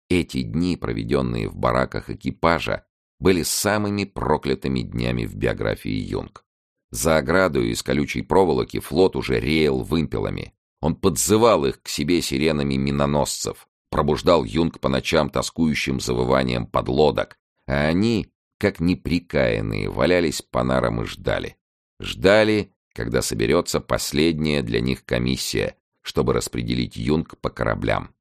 Эти дни, проведенные в бараках экипажа, были самыми проклятыми днями в биографии Юнг. За ограду из колючей проволоки флот уже реял вымпелами. Он подзывал их к себе сиренами миноносцев, пробуждал юнг по ночам тоскующим завыванием подлодок, а они, как неприкаянные, валялись по нарам и ждали. Ждали, когда соберется последняя для них комиссия, чтобы распределить юнг по кораблям.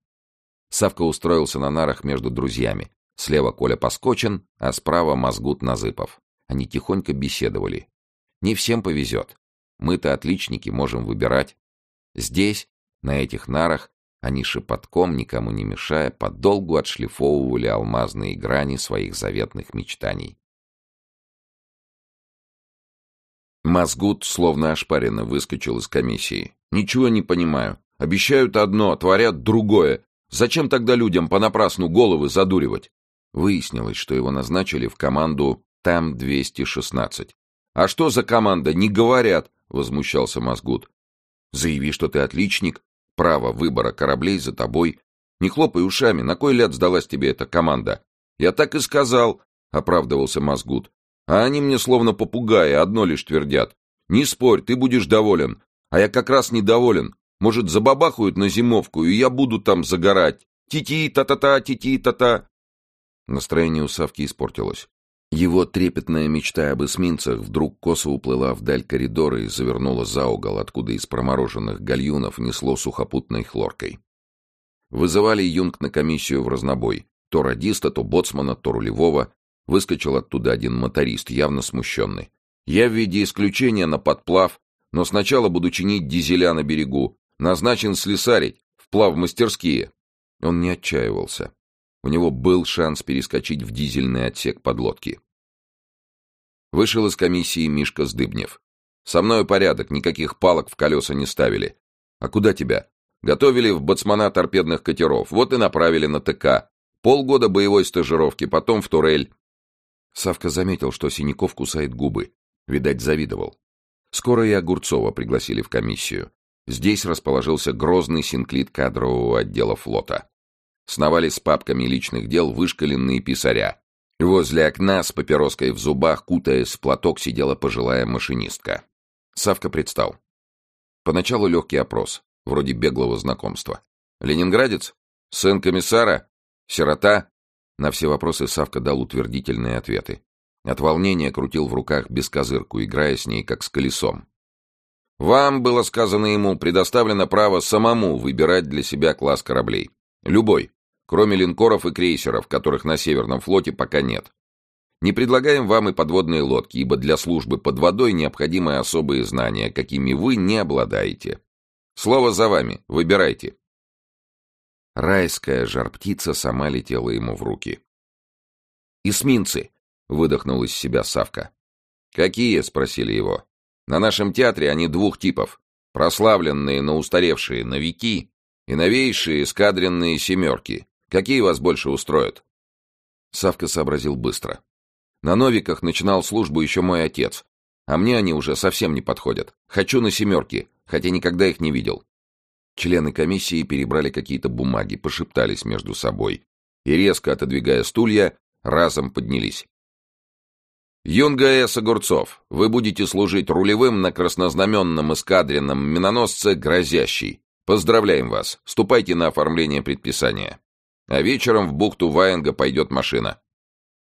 Савка устроился на нарах между друзьями. Слева Коля Поскочен, а справа Мозгут Назыпов. Они тихонько беседовали. Не всем повезет. Мы-то отличники, можем выбирать. Здесь, на этих нарах, они шепотком, никому не мешая, подолгу отшлифовывали алмазные грани своих заветных мечтаний. Мозгут, словно ошпаренно, выскочил из комиссии. «Ничего не понимаю. Обещают одно, творят другое. Зачем тогда людям понапрасну головы задуривать?» Выяснилось, что его назначили в команду ТАМ-216. «А что за команда? Не говорят!» — возмущался Мозгут. «Заяви, что ты отличник. Право выбора кораблей за тобой. Не хлопай ушами, на кой ляд сдалась тебе эта команда?» «Я так и сказал», — оправдывался Мозгут. «А они мне словно попугаи, одно лишь твердят. Не спорь, ты будешь доволен. А я как раз недоволен. Может, забабахают на зимовку, и я буду там загорать. Ти-ти-та-та-та, ти-ти-та-та». Настроение у Савки испортилось. Его трепетная мечта об эсминцах вдруг косо уплыла вдаль коридора и завернула за угол, откуда из промороженных гальюнов несло сухопутной хлоркой. Вызывали юнг на комиссию в разнобой. То радиста, то боцмана, то рулевого. Выскочил оттуда один моторист, явно смущенный. «Я в виде исключения на подплав, но сначала буду чинить дизеля на берегу. Назначен слесарить, вплав мастерские». Он не отчаивался. У него был шанс перескочить в дизельный отсек подлодки. Вышел из комиссии Мишка Сдыбнев. «Со мной порядок, никаких палок в колеса не ставили. А куда тебя? Готовили в бацмана торпедных катеров, вот и направили на ТК. Полгода боевой стажировки, потом в турель». Савка заметил, что Синяков кусает губы. Видать, завидовал. Скоро и Огурцова пригласили в комиссию. Здесь расположился грозный синклит кадрового отдела флота. Сновали с папками личных дел вышкаленные писаря. Возле окна с папироской в зубах, кутаясь в платок, сидела пожилая машинистка. Савка предстал. Поначалу легкий опрос, вроде беглого знакомства. «Ленинградец? Сын комиссара? Сирота?» На все вопросы Савка дал утвердительные ответы. От волнения крутил в руках бескозырку, играя с ней как с колесом. «Вам, было сказано ему, предоставлено право самому выбирать для себя класс кораблей. Любой кроме линкоров и крейсеров, которых на Северном флоте пока нет. Не предлагаем вам и подводные лодки, ибо для службы под водой необходимы особые знания, какими вы не обладаете. Слово за вами, выбирайте. Райская жар-птица сама летела ему в руки. «Эсминцы!» — выдохнул из себя Савка. «Какие?» — спросили его. «На нашем театре они двух типов. Прославленные, но устаревшие, новики и новейшие эскадренные «семерки». Какие вас больше устроят?» Савка сообразил быстро. На «Новиках» начинал службу еще мой отец, а мне они уже совсем не подходят. Хочу на «семерки», хотя никогда их не видел. Члены комиссии перебрали какие-то бумаги, пошептались между собой и, резко отодвигая стулья, разом поднялись. «Юнга С. Огурцов, вы будете служить рулевым на краснознаменном эскадренном миноносце «Грозящий». Поздравляем вас. Ступайте на оформление предписания. А вечером в бухту Ваенга пойдет машина».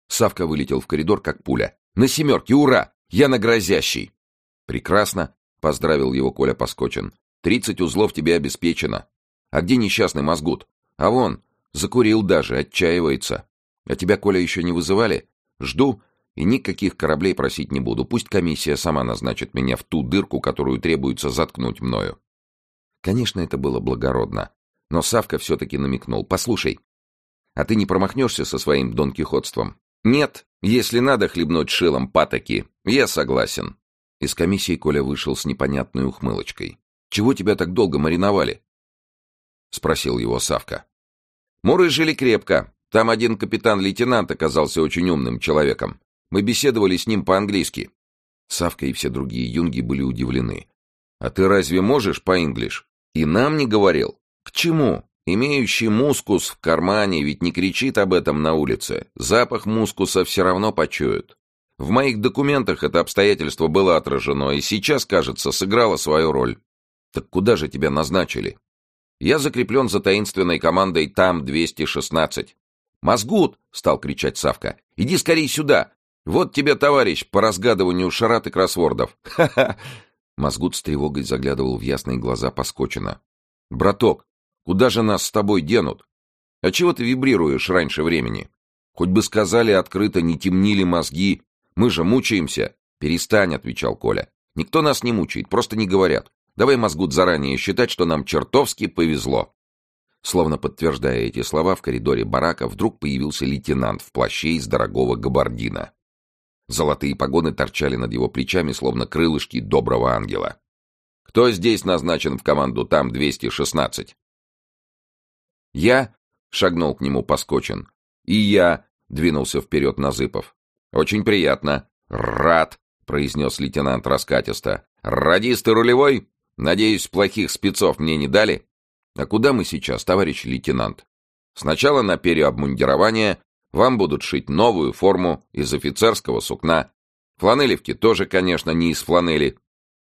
Савка вылетел в коридор, как пуля. «На семерке, ура! Я на «Грозящий». «Прекрасно», — поздравил его Коля Поскочен. «Тридцать узлов тебе обеспечено. А где несчастный мозгут? А вон, закурил даже, отчаивается. А тебя, Коля, еще не вызывали? Жду, и никаких кораблей просить не буду. Пусть комиссия сама назначит меня в ту дырку, которую требуется заткнуть мною. Конечно, это было благородно. Но Савка все-таки намекнул. Послушай, а ты не промахнешься со своим донкихотством? Нет, если надо хлебнуть шилом патоки, я согласен. Из комиссии Коля вышел с непонятной ухмылочкой. Чего тебя так долго мариновали? Спросил его Савка. Муры жили крепко. Там один капитан-лейтенант оказался очень умным человеком. Мы беседовали с ним по-английски. Савка и все другие юнги были удивлены. «А ты разве можешь по-инглиш?» «И нам не говорил?» «К чему? Имеющий мускус в кармане ведь не кричит об этом на улице. Запах мускуса все равно почуют. В моих документах это обстоятельство было отражено, и сейчас, кажется, сыграло свою роль. Так куда же тебя назначили?» «Я закреплен за таинственной командой ТАМ-216». «Мозгут!» — стал кричать Савка. «Иди скорей сюда! Вот тебе, товарищ, по разгадыванию шарат и кроссвордов. Ха-ха!» Мозгут с тревогой заглядывал в ясные глаза Поскочина. «Браток, куда же нас с тобой денут? А чего ты вибрируешь раньше времени? Хоть бы сказали открыто, не темнили мозги. Мы же мучаемся». «Перестань», — отвечал Коля. «Никто нас не мучает, просто не говорят. Давай, Мозгут, заранее считать, что нам чертовски повезло». Словно подтверждая эти слова, в коридоре барака вдруг появился лейтенант в плаще из дорогого габардина. Золотые погоны торчали над его плечами, словно крылышки доброго ангела. «Кто здесь назначен в команду там 216?» «Я?» — шагнул к нему Поскочен. «И я!» — двинулся вперед Назыпов. «Очень приятно. Рад!» — произнес лейтенант раскатисто. «Радист и рулевой? Надеюсь, плохих спецов мне не дали?» «А куда мы сейчас, товарищ лейтенант?» «Сначала на переобмундирование, вам будут шить новую форму из офицерского сукна. Фланелевки тоже, конечно, не из фланели.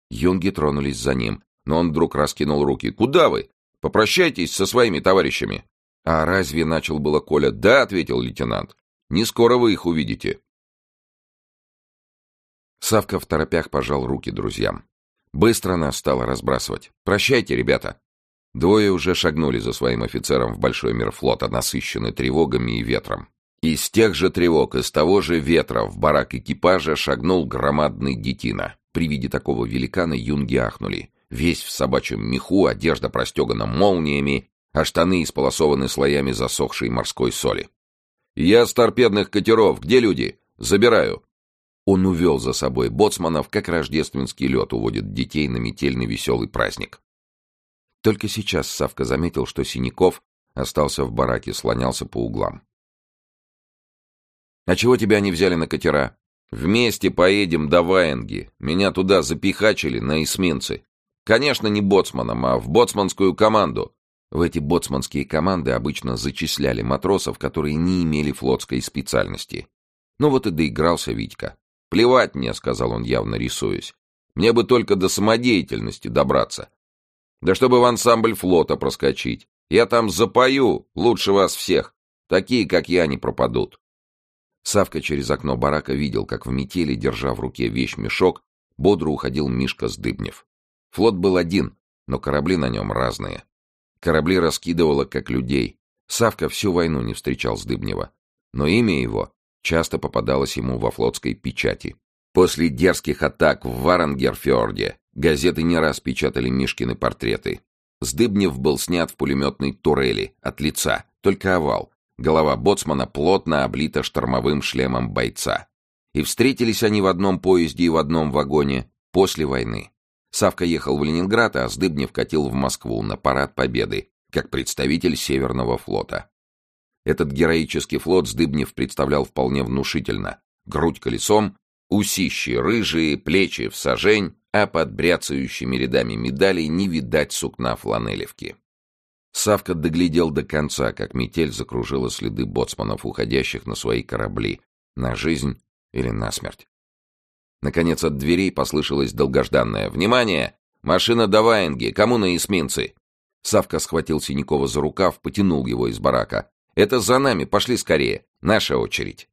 Юнги тронулись за ним, но он вдруг раскинул руки. «Куда вы? Попрощайтесь со своими товарищами». «А разве начал было Коля?» «Да», — ответил лейтенант. «Не скоро вы их увидите». Савка в торопях пожал руки друзьям. Быстро нас стало разбрасывать. «Прощайте, ребята». Двое уже шагнули за своим офицером в большой мир флота, насыщенный тревогами и ветром. Из тех же тревог, из того же ветра в барак экипажа шагнул громадный детина. При виде такого великана юнги ахнули. Весь в собачьем меху, одежда простегана молниями, а штаны исполосованы слоями засохшей морской соли. «Я с торпедных катеров. Где люди? Забираю». Он увел за собой боцманов, как рождественский лед уводит детей на метельный веселый праздник. Только сейчас Савка заметил, что Синяков остался в бараке, слонялся по углам. «А чего тебя не взяли на катера?» «Вместе поедем до Ваенги. Меня туда запихачили на эсминцы. Конечно, не боцманом, а в боцманскую команду». В эти боцманские команды обычно зачисляли матросов, которые не имели флотской специальности. Ну вот и доигрался Витька. «Плевать мне», — сказал он, явно рисуясь. «Мне бы только до самодеятельности добраться. Да чтобы в ансамбль флота проскочить. Я там запою, лучше вас всех. Такие, как я, не пропадут». Савка через окно барака видел, как в метели, держа в руке вещь-мешок, бодро уходил Мишка с Дыбнев. Флот был один, но корабли на нем разные. Корабли раскидывало, как людей. Савка всю войну не встречал Сдыбнева. Но имя его часто попадалось ему во флотской печати. После дерзких атак в Варангерфьорде газеты не раз печатали Мишкины портреты. Сдыбнев был снят в пулеметной турели, от лица, только овал, Голова боцмана плотно облита штормовым шлемом бойца. И встретились они в одном поезде и в одном вагоне после войны. Савка ехал в Ленинград, а Сдыбнев катил в Москву на парад Победы, как представитель Северного флота. Этот героический флот Сдыбнев представлял вполне внушительно. Грудь колесом, усищи рыжие, плечи в сажень, а под бряцающими рядами медалей не видать сукна фланелевки. Савка доглядел до конца, как метель закружила следы боцманов, уходящих на свои корабли, на жизнь или на смерть. Наконец от дверей послышалось долгожданное «Внимание! Машина до Ваенги! Кому на эсминцы?» Савка схватил Синякова за рукав, потянул его из барака. «Это за нами! Пошли скорее! Наша очередь!»